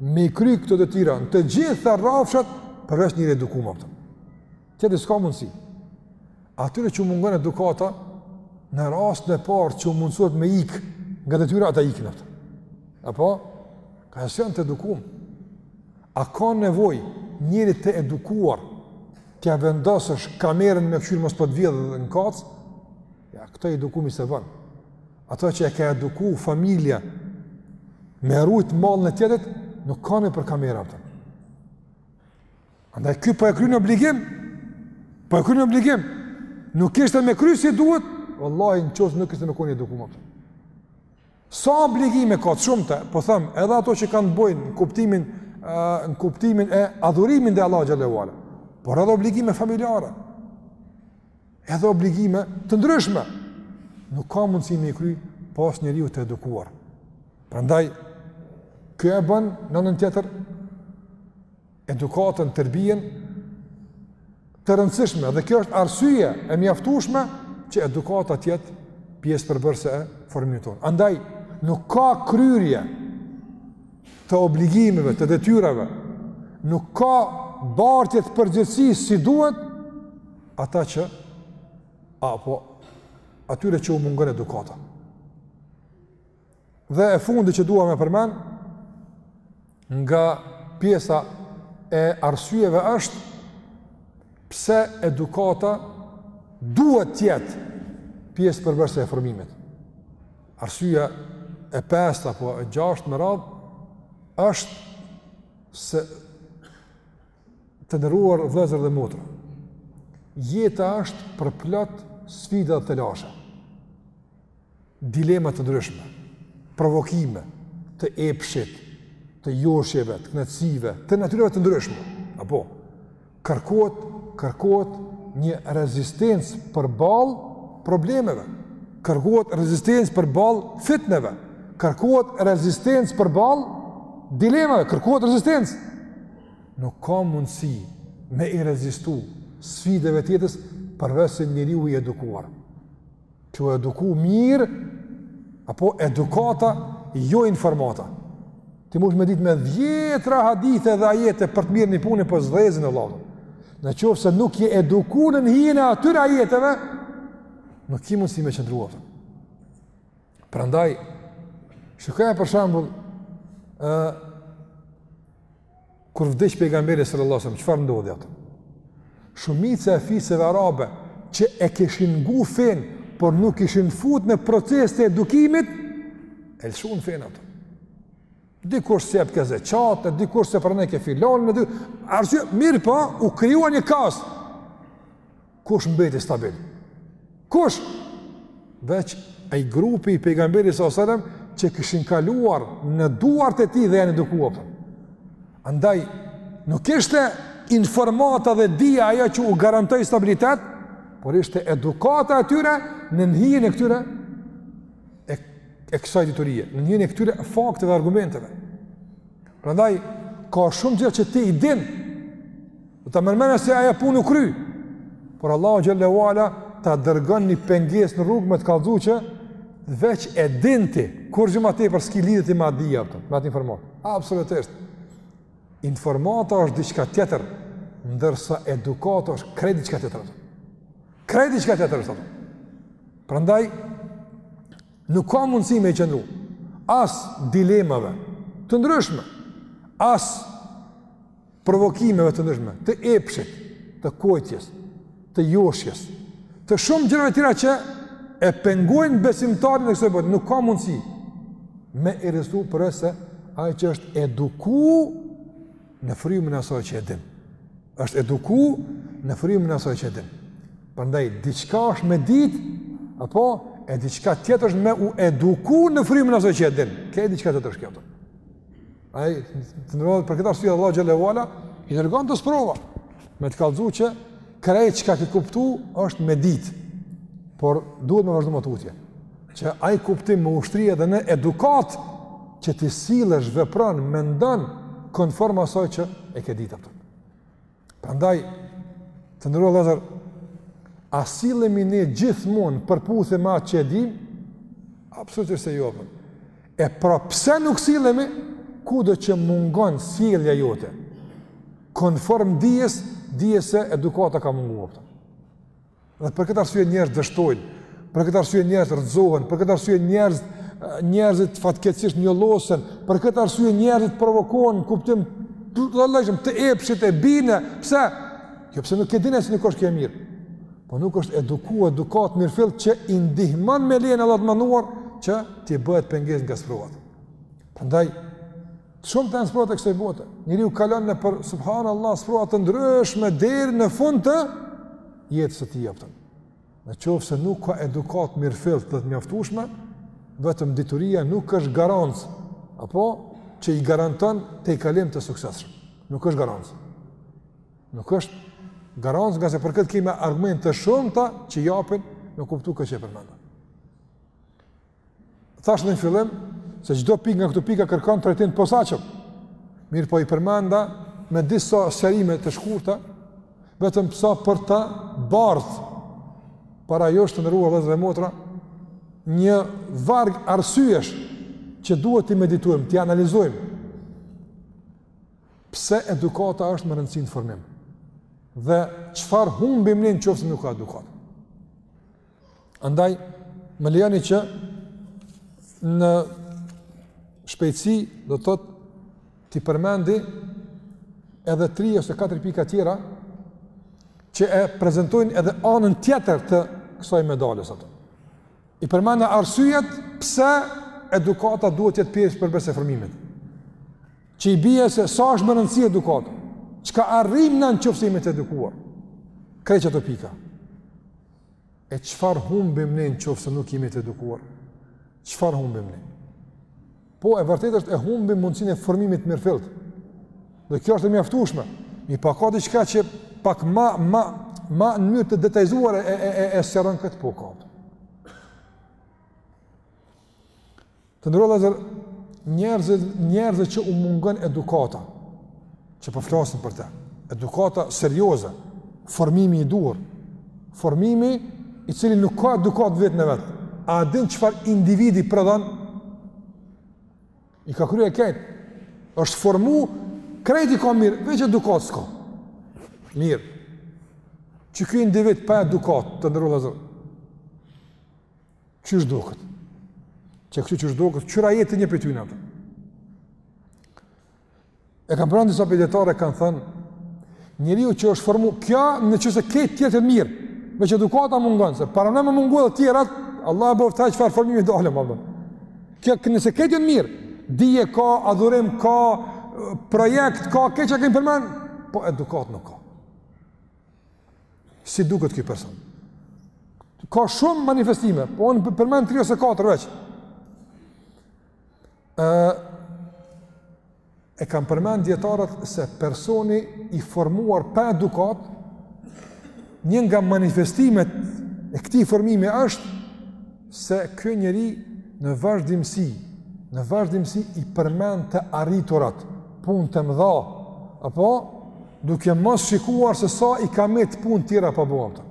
me i kry këto detyra, në të gjitha rrafshat, përveç njeri i edukum, a kupton. Tjetri s'ka mundësi. Atyre që u mungon edukata, në rastin e parë që u mundësohet me ikë nga detyra, ata ikin, a kupton. Apo? Ka e s'janë të edukum. A ka nevojë njeri të edukuar t'ia vendosësh kamerën me kshyrë mos po të vjedh në kasë, Jo, këtë i edukumi s'e bon. Atë që e ka eduku familja me rujt mallin e tjetrit, nuk ka nevojë për kamera, a kupton. Andaj, ky po e kryn obligimin, po e kryn obligimin, nuk ishte me kry si duhet, vallahi në qoftë nuk ishte me kon i edukum, a kupton. Sa obligime ka, të shumta, po them, edhe ato që kanë të bojnë në kuptimin, në kuptimin e adhurimit ndaj Allahut xhele ue ala, por edhe obligime familjare, edhe obligime të ndryshme. Nuk ka mundësi me i kry pos njeriut të edukuar. Prandaj, kjo e bën në anën tjetër edukatën, terbijen të rëndësishme dhe kjo është arsye e mjaftueshme që edukata të jetë pjesë përbërëse e formimit tonë. Andaj, nuk ka kryerje të obligimeve, të detyrave, nuk ka bartje të përgjegjësisë si duhet, ata që apo atyre që u mungon edukata. Dhe e fundit që dua me përmend nga pjesa e arsyeve është pse edukata duhet të jetë pjesë përbërëse e formimit. Arsyeja e pestë apo e gjashtë me radhë është se Të nderuar vëllezër dhe motra, jeta është përplot sfida dhe telashe. Dilema të ndryshme, provokime të epshit, të joshjeve, të kënaqësive, të natyrave të ndryshme. Apo kërkohet, kërkohet një rezistencë përballë problemeve. Kërkohet rezistencë përballë fitneve. Kërkohet rezistencë përballë dilemave, kërkohet rezistencë. nuk ka mundësi me i rezistu sfideve të jetës përveç se njeriu i edukuar. Që u eduku mirë, apo edukata, jo informata. Ti mund me ditë me dhjetra hadithe dhe ajete për të mirën e një pune po s'dhezin e llavdën. Në qofë se nuk je eduku nën hijen e atyre ajeteve, nuk ki mundësi me qëndru. Prandaj shikojmë për shembull ë kur vdiq pejgamberi sallallahu alajhi wasallam, çfarë ndodhi atë? Shumica e fiseve arabe që e kishin ngu fenë, por nuk ishin fut në proces të edukimit, e lëshun fenë ata. Dikush s'e jep ke zeqatë, dikush s'e prano ke filonë, me dy... Arsye, mirëpo, u kriju një kaos. Kush mbeti stabil? Kush? Veç ai grupi i pejgamberit alejhi selam që kishin kaluar në duart e tij dhe janë edukuar. Prandaj, nuk ishte informata dhe dija ajo që u garantoi stabilitet, por ishte edukata e tyre nën hijen e këtyre e, e kësaj diturie, nën hijen e këtyre fakte dhe argumenteve. Prandaj ka shumë gjëra që ti i din. Do ta merr menja se ajo punë u kry. Por Allahu xhelle ue ala ta dërgon një pengesë në rrugë me të kallëzu që veç e din ti, kurrgjë më tepër s'ki lidhje ti me atë dije, me atë informatë. Absolutisht. Informata është diçka tjetër, ndërsa edukata është krejt diçka tjetër. Krejt diçka tjetër është. Prandaj Nuk ka mundësi me i qëndru. As dilemave të ndryshme, as provokimeve të ndryshme, të epshit, të kojtjes, të joshjes, të shumë gjërave tjera që e pengojnë besimtarin në kësoj bote, nuk ka mundësi me i rezistu përveç se ai që është eduku në frymën e asaj që e din. Është eduku në frymën e asaj që e din. Prandaj diçka është me dit, apo e diçka tjetër është me u eduku në frymën e asaj që e din. Krejt diçka tjetër është kjo. Ai të ndrohet për këtë arsye Allahu xhelle ue ala i dërgon do sprova me të kallzu që krejt çka ke kuptu është me dit. Por duhet me vazhdu më tutje. që ai kuptim me u shtri edhe në edukatë që ti sillesh, vepron, mendon konform asaj që e ke ditë atë. Prandaj të nderuar vëllezër a sillemi ne gjithmonë përputhje me atë që e dim? Absolutisht se jo. E pra pse nuk sillemi kudo që mungon sjellja jote konform dijes, dije se edukata ka munguar. Dhe për këtë arsye njerëzit dështojnë, për këtë arsye njerëzit rrëzohen, për këtë arsye njerëzit njerëzit fatkeqësisht njollosen, për këtë arsye njerëzit provokohen në kuptim të llojshëm të epshit e bijnë, pse? Jo pse nuk e dinë se nuk është kjo e mirë. Po nuk është edukuar, edukatë të mirëfilltë që i ndihmon me lejen e Allahut të Madhëruar që t'i bëhet pengesë nga sprovat. Prandaj Shumta janë sprovat e kësaj bote. Njeriu kalon nëpër, subhanallah, sprova të ndryshme deri në fund të jetës së tij, kupton. Në qoftë se nuk ka edukatë të mirëfilltë dhe të mjaftueshme, vetëm dituria nuk është garancë, apo që i garanton atij kalim të suksesshëm. Nuk është garancë. Nuk është garancë ngase për këtë kemi argumente të shumta që japin me kuptu këtë që e përmenda. Thashë në fillim se çdo pikë nga këto pika kërkon trajtim të posaçëm. Mirëpo i përmenda me disa sqarime të shkurta, vetëm sa për ta zbardh para jush të nderuar vëllezër dhe motra, një varg arsyesh që duhet t'i meditojmë, t'i analizojmë, pse edukata është me rëndësi në formim, dhe çfarë humbim ne në qoftë se nuk ka edukatë. Andaj, më lejoni që në shpejtësi do të thotë t'i përmendi edhe tri ose katër pika tjera që e prezentojnë edhe anën tjetër të kësaj medaljes. Ato i përmenda arsyet pse edukata duhet të jetë pjesë përbërëse e formimit. Që i bie se sa është me rëndësi edukata, çka arrijmë ne në qoftë se jemi të edukuar. Krejt ato pika. E çfarë humbim ne në qoftë se nuk jemi të edukuar? Çfarë humbim ne? Po e vërtetë është e humbim mundësinë e formimit të mirëfilltë. Dhe kjo është e mjaftueshme. Mirëpo a ka diçka që pak ma ma ma në mënyrë të detajzuar e e e e sqaron këtë? Po, ka. Të nderuar vëllezër, njerëz, njerëzve që u mungon edukata, që po flasim për të, edukata serioze, formimi i duhur, formimi i cili nuk ka edukatë vetë në vete, a din çfarë individi prodhon, i ka kry krejt, është formu, krejt i ka mirë, veç edukatë s'ka, mirë, që ky individ pa edukatë, të nderuar vëllezër, Qysh duket? Që kështu qysh duket, qyre jetë një prej tyne. E kam përmend disa prej dijetarëve kanë thënë, njeriu që është formu, kjo në qoftë se krejt tjetër e mirë, veç edukata mungon, se paramendo me mungu edhe tjerat, Allah e bëftë çfarë formimi del, Allah. Kjo nëse krejt tjerat mirë, dije ka, adhurim ka, projekt ka, këto që kemi përmend, po edukatë nuk ka. Si duket ky person? Ka shumë manifestime, po unë përmend 3 ose 4 veç. Ë e kam përmend dijetarët se personi i formuar pa edukatë një nga manifestimet e këtij formimi është se ky njeri në vazhdimësi, në vazhdimësi i përmend të arriturat, punët e mëdha, apo Duke mos shikuar se sa i ka met punë tjera pa bo apet.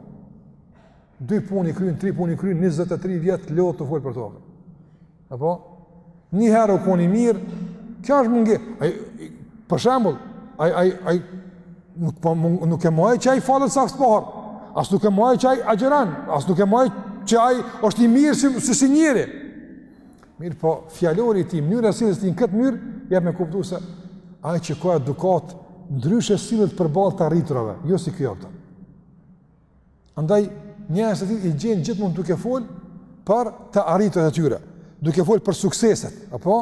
Dy punë i kryn, tri punë i kryn, 23 vjet le tu fol për to apet. Apo? Një herë u kon i mirë, kjo është mungi. Ai për shembull, ai ai ai nuk po nuk e mohoj që ai falet sa sport. As nuk e mohoj që ai agjeron, as nuk e mohoj që ai është i mirë si si, si njeri. Mirëpo, fjalori i tij, mënyra si sillet në këtë mënyrë, jep me kuptu se ai që ka edukatë, ndryshe sillet përballë të arriturave, jo si ky apet. Andaj, njerëz të tillë i gjen gjithmonë duke fol për të arriturat e tyre, duke fol për sukseset, apo?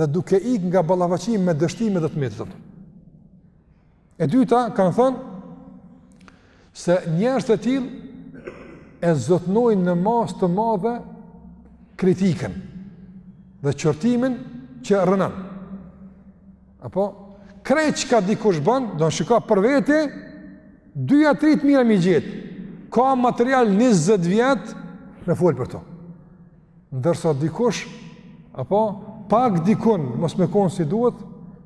dhe duke ik nga ballafaqimi me dështime dhe të metat. E dyta kanë thënë se njerëz të tillë e zotnojnë në masë të madhe kritikën dhe qortimin që rënon. Apo krejt çka dikush bën, do me thënë ka për veti dy a tri të mira me gjet. Ka material 20 vjet me fol për to. Ndërsa dikush apo pak dikun mos me kon si duhet,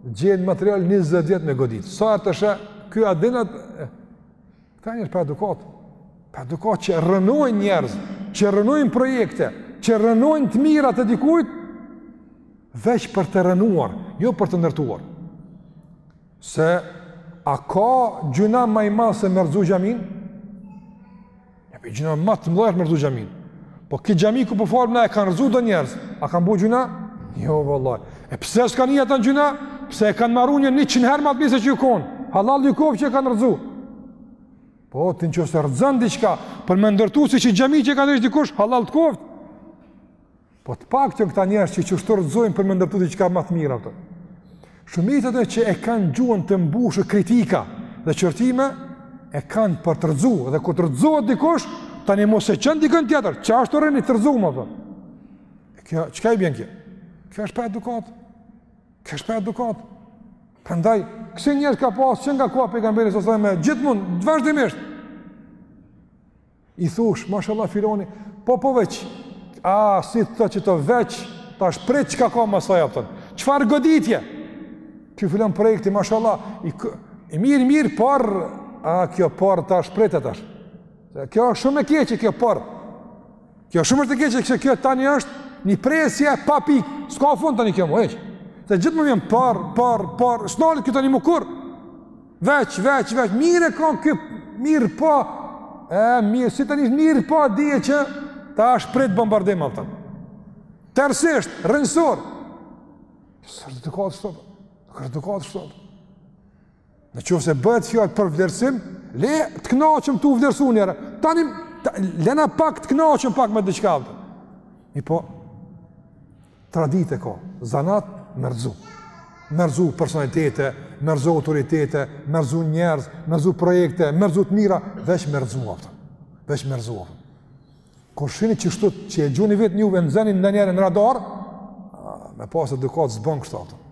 gjen material 20 vjet me godit. Sa herë të sheh, ky a din, a, këta janë pa edukatë. Pa edukatë që rrënojnë njerëz, që rrënojnë projekte, që rrënojnë të mirat e dikujt veç për të rrënuar, jo për të ndërtuar. Se a ka gjynah ma i madh se me rrzu xhaminë? Ja po gjynah ma i madh është me rrzu xhaminë. Po këtë xhami ku po falna e kanë rrzu do njerëz. A kanë bo gjynah? Jo vallahi. E pse s'kanë hi ata n'gjynah? Pse e kanë maru një 100 herë ma të mirë se që u kon. Hallall ju koftë që e kanë rrzu. Po ti në qoftë se rrzon diçka për me ndërtu si qajo xhami që e kanë rrzu dikush, hallall të koftë. Po të paktë janë këta njerëz që kështu rrëzojnë për me ndërtu diçka ma të mirë, apëton. Shumica e atyre që e kanë gjuhën të mbushur kritika dhe qortime, e kanë për të rrëzu dhe kur të rrëzohet dikush, tani mos e çon dikën tjetër, që ashtu të rrinë të rrëzum, apëton. Kjo, çka i bjen kjo? Kjo është pa edukatë. Kjo është pa edukatë. Prandaj, kësi njerëz ka pasë që nga koha e Pejgamberit së sajme, gjithmonë, vazhdimisht. I thush, mashallah filani, po po veç, a, si të thotë veç, tash prit çka ka mas saj, apëton, çfarë goditje? Ky filan projekti, mashallah, i, i mirë, mirë, por, a, kjo por, tash prite tash. Kjo është shumë e keqe, kjo por. Kjo shumë është e keqe, se kjo tani është një presje pa pikë, s'ka fund tani kjo më hiç. Se gjithmonë vjen por, por, por, s'nalet kjo tani më kurrë. Veç, veç, veç, mirë e ka kjo, mirëpo, e, mirë, si ta nin mirëpo, dije që tash prit bombardim, apëton. Tërësisht, rrënjësor. S'është edukatë kështu, s'është edukatë kështu. Në qoftë se bëhet fjalë për vlerësim, le të knaqem tu vlerësu njëherë. Tani, ta, lena pak të knaqem pak me diçka, apëton. I po, Traditë e ka, zanat me rrëzu. Me rrëzu personalitete, me rrëzu autoritete, me rrëzu njerëz, me rrëzu projekte, me rrëzu të mira, veç me rrëzu, apëton. Veç me rrëzu, apëton. Kur e shihni që kështu që e gjeni veten ju, e nxeni ndonjëherë në radar, me pasë edukatë s'bon kështu, apëton.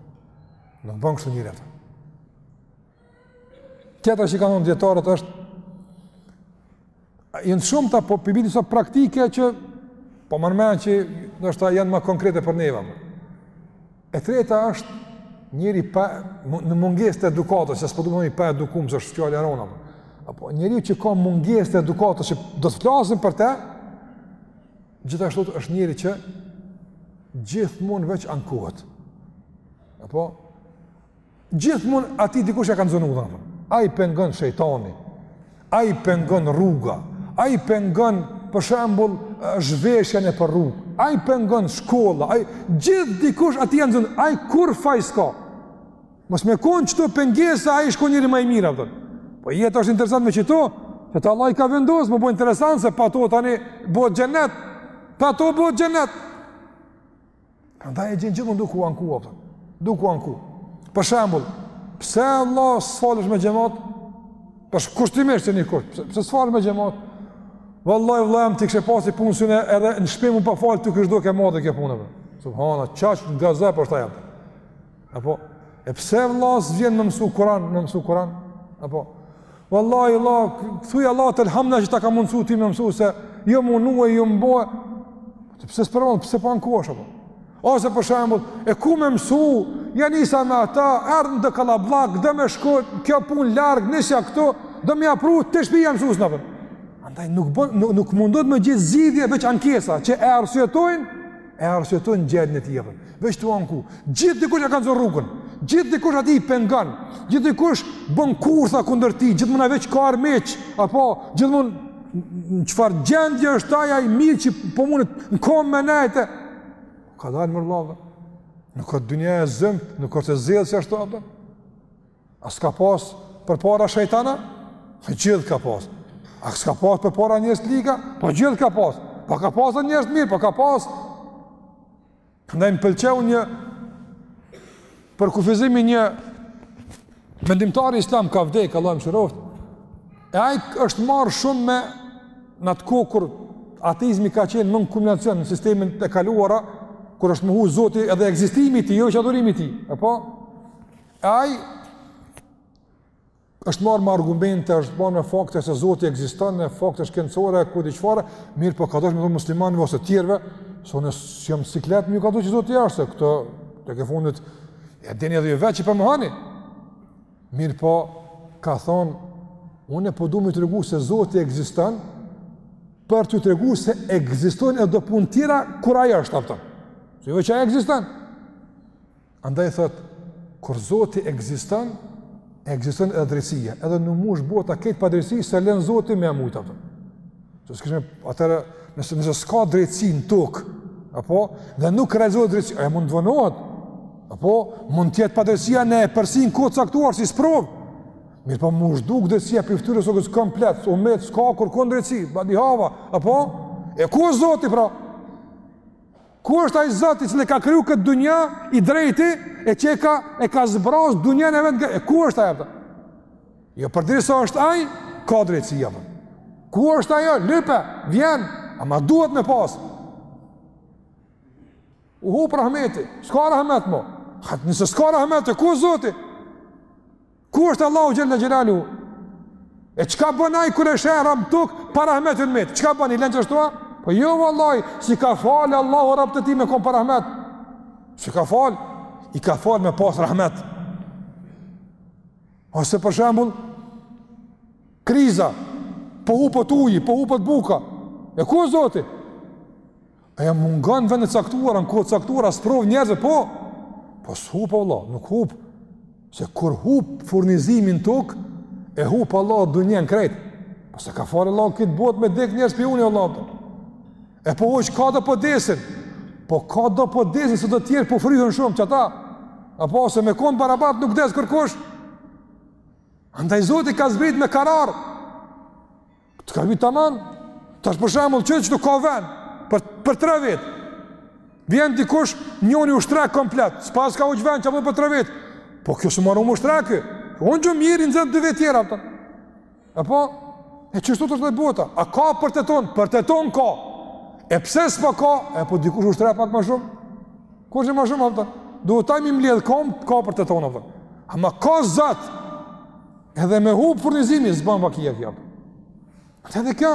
Nuk bon kështu njeri, apëton. Tjetra që e kanë thonë dijetarët është, janë të shumta, po përmendi disa praktike që, po ma merr mendja që ndoshta janë ma konkrete për neve. E treta është njeri pa, në mungesë të edukatës, që s'po thomi i paedukum, se është fjalë e ronë. Apo, njeriu që ka mungesë të edukatës, që do të flasim për te, gjithashtu është njeri që gjithmonë veç ankohet. Apo, Gjithmonë atij dikush ia ka nxënë udhën. A i pengon shejtani. A i pengon rruga. A i pengon për shembull zhveshja nëpër rrugë. A i pengon shkolla, ai gjithë dikush atij ia nxen, ai kurrë faj s'ka. Mos me kon qëto pengesa ai ish kon njeri ma i mirë, apëton. Po jeta është interesant me qëto. Se ato Allahu i ka vendos me u bo interesant se pa to tani bëhet xhenet. Pa to bëhet xhenet. Prandaj e gjen gjithmonë duke u anku, apëton. duke u anku. Për shembull, pse vlla s'falesh me xhemat? Për kushtimisht e një kusht, pse, pse s'falesh me xhemat? Vallahi, vallahi, me t'i kishe pasë punët si une edhe në shpi me u pa falë t'u kish dukë e madhe kjo punë be. Subhana, qaq në gazep është ta jepë. Apo, e pse vëlla s'vjen me mësu Kur'an, me mësu Kur'an? Apo, vallahi, thuaj Allahut elhamd që ta ka mundësu ti me mësu se jo më nua, jo më bëhe. E pse s'provon, pse po ankohesh, apo? Ose për shembull, e ku me mësu, ja nisa me ata, erdh do kallabllak, du me shku, kjo punë larg, nisa këtu, do me e pru te shpia mësusin, apo. Andaj nuk, bën, nuk, nuk mundohet me gjet zgjidhje veç ankesa, që e arsyetojnë, e arsyetojnë gjendjen e tij apo. Veç tu anku, gjithë dikush e ka zon rrugën. Gjithë dikush atij i pengon. Gjithë dikush bën kurtha kundër tij, gjithmonë veç ka armiq, apo gjithmonë në çfarë gjendje është ai ai mirë që po munet n'kom me nejt. Andaj mor vëlla. Nuk â dynja e zymtë, nuk asht e zezë si ashtu apo. A s'ka pas përpara shejtana? Po gjithë ka pas. A s'ka pas përpara njerëz t'liq? Po gjithë ka pas. Po ka pas dhe njerëz t'mirë, po ka pas. Andaj më pëlqeu një përkufizim i një mendimtari islam ka vdek, Allahu e mëshiroftë. E ai është marrë shumë me në atë kohë kur ateizmi ka qenë më në kulminacion në sistemet e kaluara, kur është mohu Zoti edhe ekzistimi i tij, jo që adhurimi i tij. Apo E ai është marrë me argumente, është marrë me fakte se Zoti ekziston, me fakte shkencore e ku di çfarë, mirëpo ka dashur me thonë muslimanëve ose të tjerëve, se unë s'jam siklet, me kallxu që Zoti është, se këto tek e fundit e dini edhe ju vetë që po e mohoni. Mirëpo ka thonë, unë po du me tregu se Zoti ekziston për t'ju tregu se ekzistojnë edhe punë tjera kur ai është, apo. Se jo që ai ekziston. Andaj thot, kur Zoti ekziston, ekziston edhe drejtësia. Edhe n'u mbush bota krejt padrejtësi s'e lën Zoti me e mujt, apo. Se s'kishme atëherë, nëse nëse s'ka drejtësi në tokë, apo dhe nuk realizohet drejtësi, ajo mund të vonohet. Apo mund të jetë padrejtësia për një kohë t'caktuar si sprovë. Mirëpo m'u zhduk drejtësia prej fytyrës së tokës komplet, s'u met, s'ka kurrkund drejtësi, badihava, apo? E ku është Zoti pra? Ku është ai Zot i cili ka kriju këtë dunja i drejti e që e ka e ka zbrazë dunjën e vet nga ku është ai apo? Jo përderisa është ai ka drejtësi apo. Ku është ajo? Lype, vjen, ama duhet me pas. U hup rahmeti, s'ka rahmet mo. Ha, nëse s'ka rahmet, ku â Zoti? Ku është Allahu xhel-le xhelaluhu? E çka bën ai kur i sheh robt n'tokë, pa rahmet kanë met? Çka bën, i len qashtu a? Po jo vallahi, s'i ka falë Allahu robtë e tij me kon pa rahmet. S'i ka falë, i ka falë me pas rahmet. Ose për shembul, kriza, po hupet uji, po hupet buka. E ku â Zoti? A ja mungon vende caktuara, në kohë caktuara, sprovë njerëzve, po, po s'e hupë, vallah, nuk hupë, se kur hupë furnizimin tokë, e hupë Allah dynjenë krejt, po s'e ka falë Allah këtë botë me dekë njerëz pej unie, Allah, të. e po hoxhë ka do po desin, po ka do po desin, se do tjerë po fryhen shumë qata, a po se me konë barabat nuk desë kërkush, andaj Zoti i ka zbrit me kararë, Të ka vit tamam. Tash për shembull qetu ka vend për për 3 vetë. Vjen dikush njëri u shtrek komplet, s'paska hiç vend qaty për 3 vetë. Po kjo s'u marrë m'u shtrek. Unju mirë i nxe dy vetë tjera atë. Apo e qështu është edhe bota. A ka për të ton, për të ton ka. E pse s'po ka? E po dikush u shtre pak më shumë. Kush më shumë atë? Duhet ai m'i mbledh kom, ka për të ton atë. Ama ka zot Edhe me hup furnizimi, s'ban vaki kjo. Ate dhe kjo,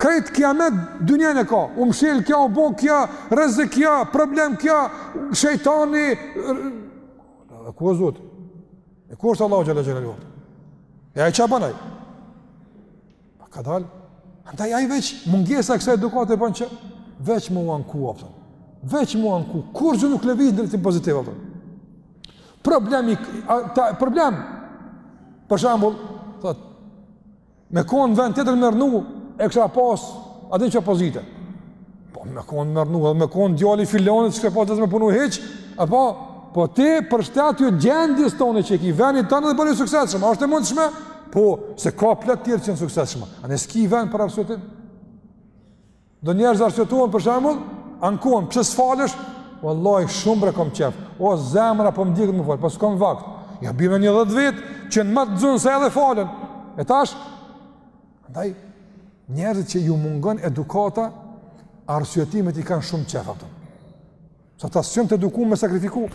krejt kja me dynjen e ka, u mshil kja, u bo kja, rrezik kja, problem kja, shejtani, e ku është Zoti, e ku është Allahu xhel-le xhel, e ai çka ban ai, Pa ka dalë. Andaj ai veç mungesa e kësaj edukate bën që veç m'u anku apo. Veç m'u anku kurrë nuk lëviz në drejtim pozitiv apo. Problemi ta problem. Për shembull, thot me kon vend tjetër me rrnu e kisha pas atë që pozitë. Po me kon me rrnu, me kon djali filanit s'kisha pas vetë me punu hiç. Apo po ti përshtatju gjendjes tone që ki venit tonë dhe bëhu i suksesshëm, është e mundshme? Po, se ka plot tjerë që janë suksesshëm. Atëherë s'ki ven për arsyetim? Do njerëz arsyetohen për shembull, ankohen pse s'falesh? Wallahi shumë bre kom qef. O zemra po m'digjet m'u fal, po s'kam vakt. Ja bën një 10 vjet që më të zon se edhe falen. E tash Andaj, njerëzit që ju mungon edukata, arsyetimet i kanë shumë qejf apo. Se ata s'janë të edukum me sakrifiku,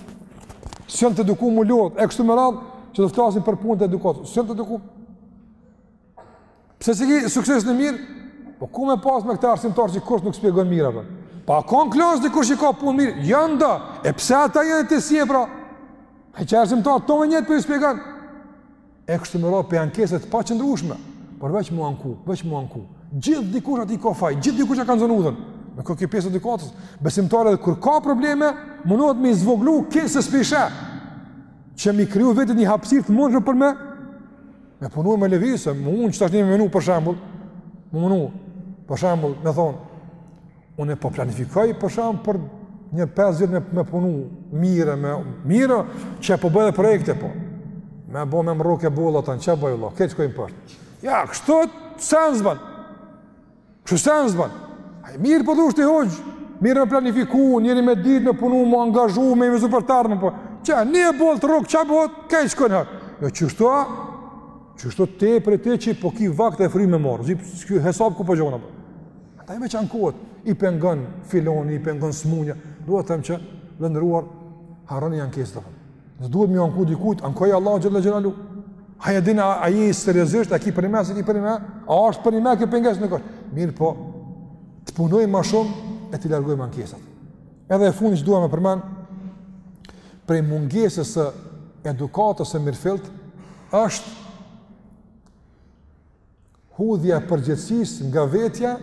s'janë të edukum m'u lodhë, e kështu më radhë që do flasim për punë të edukatës, s'janë të edukum. Pse s'ki sukses të mirë, po ku me pas me këta arsimtarë që kërkush nuk spjegon mirë ato. A ka në klasë dikush që i ka punët mirë, janë do, e pse ata janë e ti s'je pra, e qaj arsimtar të tonve njëjtë po ju spjegon. e kështu me radhë për ankese të paqëndrueshme, por veç m'u anku, veç m'u anku. Gjithë dikush atij i ka faj, gjithë dikush ja ka zonë udhën. Me kon kjo pjesë e edukatës, besimtari edhe kur ka probleme, mundohet me i zvoglu kësë spisha. Që m'i kriju vetit një hapësirë të mundshme për me me punu me lëvizë, më unë qetash me menu për shembull, me menu për shembull, me thonë, Unë po planifikoj për shembull për një 5 vjet me, me punu mire, me mire, që po bëjë dhe projekte po. Me bo me mroke bota tanë, që bëjë Allah, këtë kojnë për. Ja, kështu të sens ban. Kështu sens ban. Ai mirë po duhet të hoj. Mirë me planifiku, njëri me ditë me punu, me angazhu, me vizu për t'ardhme po. Çka, ne e boll të rrok, çka bëhet? Të kojnë hak. Jo qeshtu a? Qeshtu te për te që po ki vakt e frymë mor. Zi, ky hesab ku po jona. Po? Ata i pengon koha, i pengon filoni, i pengon smunja, duhet them që lëndëruar harroni ankesat. Në duhet m'iu anku dikujt, ankoju Allahut xhel-le xhelaluhu. Ai e din, a je i seriosisht, a e ki përnjime, a e ki përnjime, a është përnjime kjo pengesë, mirëpo, të punojmë ma shumë, e t'i largojmë ankesat. Edhe e fundi që duhet me përmen, prej mungesës së edukatës së mirëfilltë, është Hudhja e përgjegjësisë nga vetja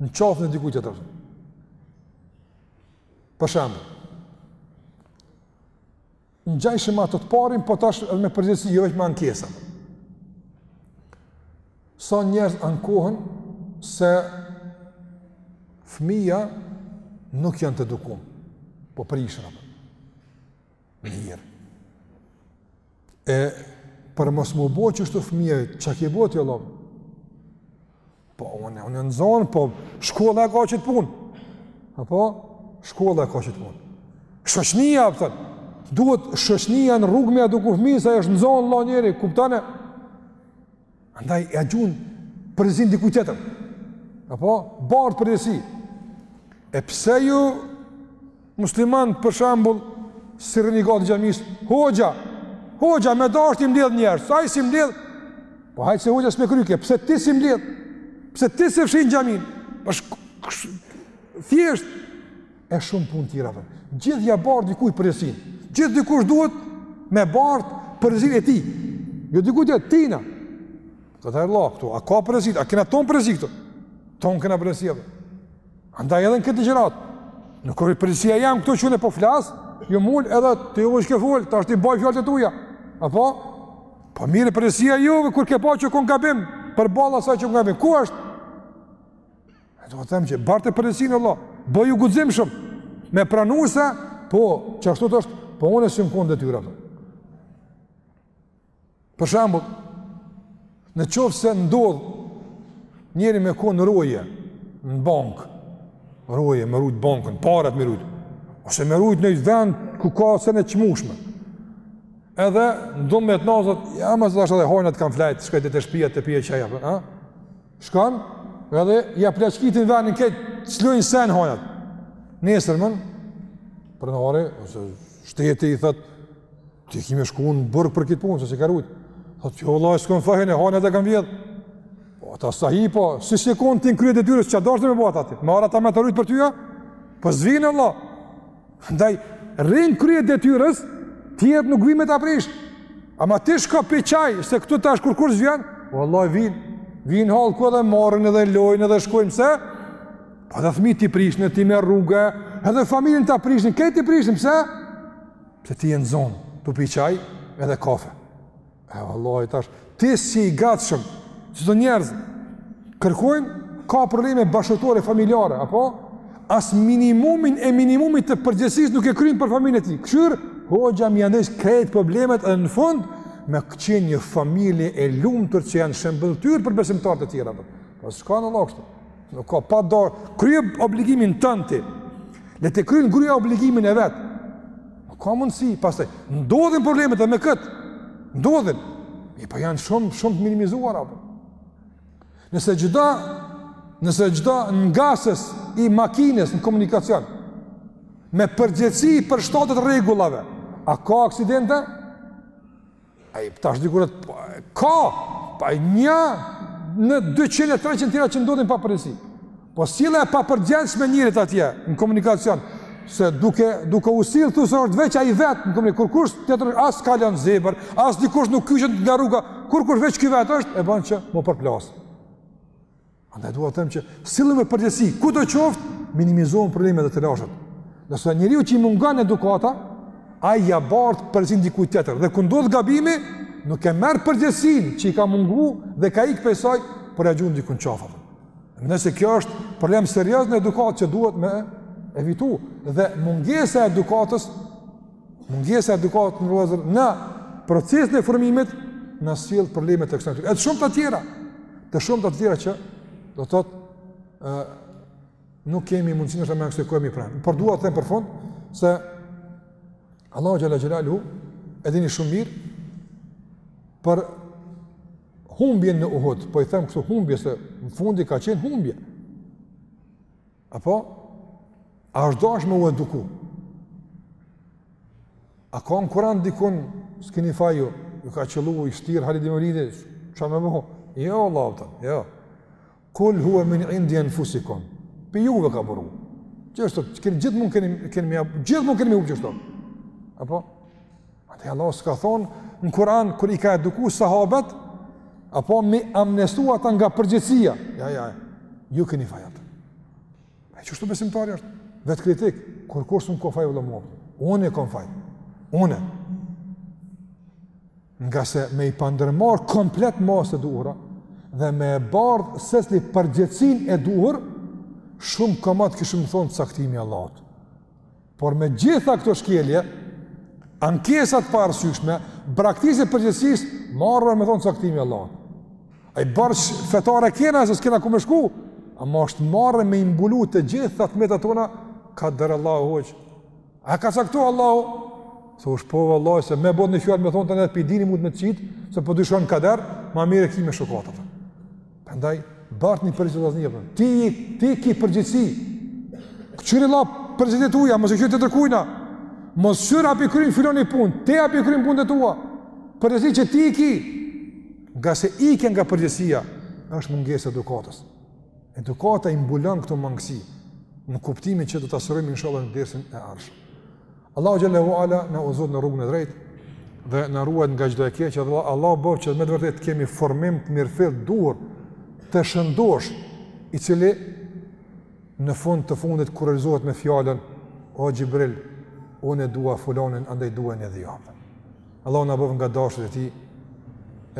në qafën e dikujt tjetër. Për shembull, ngjajshëm asaj të parës, po tash edhe me përgjegjësi jo veç me ankesa. Sa njerëz ankohen se fëmija nuk janë të edukum, po prishën apo. lirë. E për mos m'u bo qeshtu fëmija, çka ki bo ti, o loçk? Po, unë, unë jam i zonë, po, shkolla e ka qet punë. Apo, shkolla e ka qet punë. Shoqnia, po thonë, duhet shoqnia në rrugë me ia eduku fëmijët, se ai është i zonë, la njeri, kuptove? Andaj e gjun përgjegjësinë dikujt tjetër. Apo bart përgjegjësi. E pse ju musliman për shembull s'i rrini gati xhamisë, hoxha, hoxha me dasht i mbledh njerëzit, ai s'i mbledh? Po hajt se hoxha s'e kryke, pse ti s'i mbledh? Pse ti s'e fshin xhaminë? Është thjesht e shumë punë tjera dhe. Gjithë ia bart dikujt përgjegjësinë. Gjithë dikush duhet me bartë përgjegjësinë e tij. Jo dikuj të tina. Dhe dhe Allah, këtu, a ka përgjegjësi, a kena tonë përgjegjësi këtu? Tonë kena përgjegjësi dhe. Andaj edhe në këtë gjërat. Unë kam përgjegjësi, jam këtu që unë po flas, jo mullë edhe ti o si ke folë, tash i baj fjalët e tuja. Apo? Po mirë përgjegjësia jote, kur ke pa që ke konë gabim, përballë asaj që ke konë gabim. Ku është? E do të them që barte përgjegjësinë, vlla, bonu i guximshëm. Me pranu se, po, qashtu është, po unë s'i kom kry detyrat. Po. Për shembull, në qoftë se ndodh njëri me kon roje në bank, roje me rujt bankën, parat me rujt. Ose me rujt në një vend ku ka sene të çmushme. Edhe ndodh me të nazot, ja më zë dhe hajnat, kam fjet, shkova te shpia, të pi çaj, ha? Shkon, edhe ja plaçkitin venin këtë, s'lojnë sen hajnat. Nesërmen pronari, ose shteti i thotë, ti ki me shku në burg për këtë punë, se s'e ke rujtë. Thotë, jo, vallahi, s'kom fajin, e hajnat e kanë vjedhë. Po, ata sahi, po, si s'ke konë ti në krye t'detyrës, çka dashtë me bo ata? M'ardh ata me ta rujtë për ty a, po s'vijnë vallah. Ndaj, rri në krye t'detyrës, tjerët nuk vijnë me ta prishë. Ama ti shko pi çaj, se këtu tash kurkush s'vjen, vallahi vijnë, vijnë hallku edhe marrin edhe lojnë edhe shkojnë, pse? Po edhe fmijtë t'i prishin, t'i merr rruga, edhe familjen ta prishin, krejt t'i prishin, pse? Pse ti je nxon tu pi çaj edhe kafe. E vallahi, tash, ti si i gatshëm, do njerëz kërkojnë, ka probleme bashkëshortore, familjare, apo? As minimumin e minimumit të përgjegjësisë nuk e kryn për familjen e tij. Kshyr, hoxha me ja ndreq krejt problemet edhe në fund, me qenë një familje e lumtur që janë shëmbëlltyrë për besimtarët e tjerë. Po s'shkon valla kështu. Nuk ka pa dorë. Kryje obligimin tënd ti. Le ta kryen gruja obligimin e vet. Ka mundësi, pastaj, ndodhin problemet edhe me këtë, ndodhin, e po janë shumë, shumë të minimizuar, apo. Nëse çdo, nëse çdo ngasës i makinës në komunikacion, me përgjegjësi përshtatet rregullave, a ka aksidente? Ai tash dikur atë po, ka, po një në 200 e 300 tjera që ndodhin pa përgjegjësi. Po sjellja e papërgjegjshme e njerit atje në komunikacion, se duke, duke u sillë thu se është veç ai vetë në komunikacion, kurkush tjetër as kalon zebër, as dikush nuk kyçet nga rruga, kurkush veç ky vetë është, e ban që m'u përplasë. Andaj dua të them që sjellja me përgjegjësi, kudo qoftë, minimizohen problemet dhe telashet. Nëse njeriu që i mungon edukata, ai ja bart përgjegjësinë dikujt tjetër dhe kur ndodh gabimi, nuk e merr përgjegjësinë që i ka mungu dhe ka ik prej saj, por ja gjun dikujt në qafë. Mendoj se kjo është problem serioz në edukatë që duhet me evitu dhe mungesa e edukatës Mungesa e edukatës, vëllezër, në procesin e formimit na sjell probleme të kësaj natyre edhe shumë të tjera, të shumë të tjera që do të thotë ë nuk kemi mundësinë të mësojmë ku kemi pranë. Por dua të them për fund se Allahu xhele xhelaluhu, e dini shumë mirë për humbjen në Uhud, po i them këtu humbje se në fund ka qenë humbje. Apo? A është dash me u eduku? A ka në Kuran dikun, s'kini faj ju, ju ka qëllu i shtirë Halid ibn Velidi, çka me bo? Jo, Allahu thotë, jo. Kul huve min indi enfusikum, prej juve ka buru. Qështu, gjithmonë keni, keni, gjithmonë keni me hup qështu. Apo? Atje Allahu s'ka thonë në Kur'an, kur i ka eduku sahabet, apo me i amnestu ata nga përgjegjësia. Ja, ja, ju keni faj ata. E qështu besimtari është? Vetë kritik, kurkush s'um ka faj vëlla mu? Unë e kom faj. Unë. Ngase me i pa ndërmarrë komplet masat e duhura, dhe me e bartë secili përgjegjësinë e duhur, shumë komot kishim me thonë caktimi i Allahut. Por me gjitha këto shkelje, ankesa të paarsyshme, braktisje të përgjegjësisë, marre me thonë caktimi i Allahut. Ani bazë fetare kena, se s'kena ku me shku, ama është marre me i mbulu të gjitha të metat tona, kader i Allahut. E ka caktu Allahu? Se vështirë vallahi, se me bo dhe në fjalë me thonë të ne, prej dinit mundet me të qitë, se po dyshon n'kader, ma mirë ki me shukatë. Prandaj bartni përgjegjësi vëllazën. Ti ti ki përgjegjësi. Kqyri vëlla përgjegjësitë e tuja, mos i kqyr të tjetërkujna. Mos kqyr a po i kryen filoni punët, ti a po i kryen punët e tua. Përgjegjësitë që ti i ki. Ngase ikja nga përgjegjësia është mungesë e edukatës. Edukata i mbulon këto mangësi në kuptimin që do ta sqarojmë inshallah në dersin e ardhshëm. Allahu xhelle ue ala na udhëzoftë në rrugën e drejtë dhe na ruajtë nga çdo e keqe dhe Allahu bëftë që me të vërtetë t'kemi formim të mirëfilltë, nijet të shëndoshë i cili në fund të fundit kurorëzohet me fjalën o Xhibril unë e dua fulanin andaj duajeni edhe ju. Allahu na bëftë nga të dashurit e tij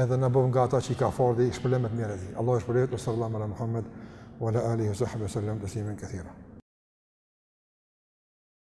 edhe na bëftë nga ata që i ka falë dhe i shpërblen me të mirat e tij. Allahu ju shpërbleftë wa sallallahu ala Muhammed wa ala alihi wa sahbihi sallam taslimen kethira.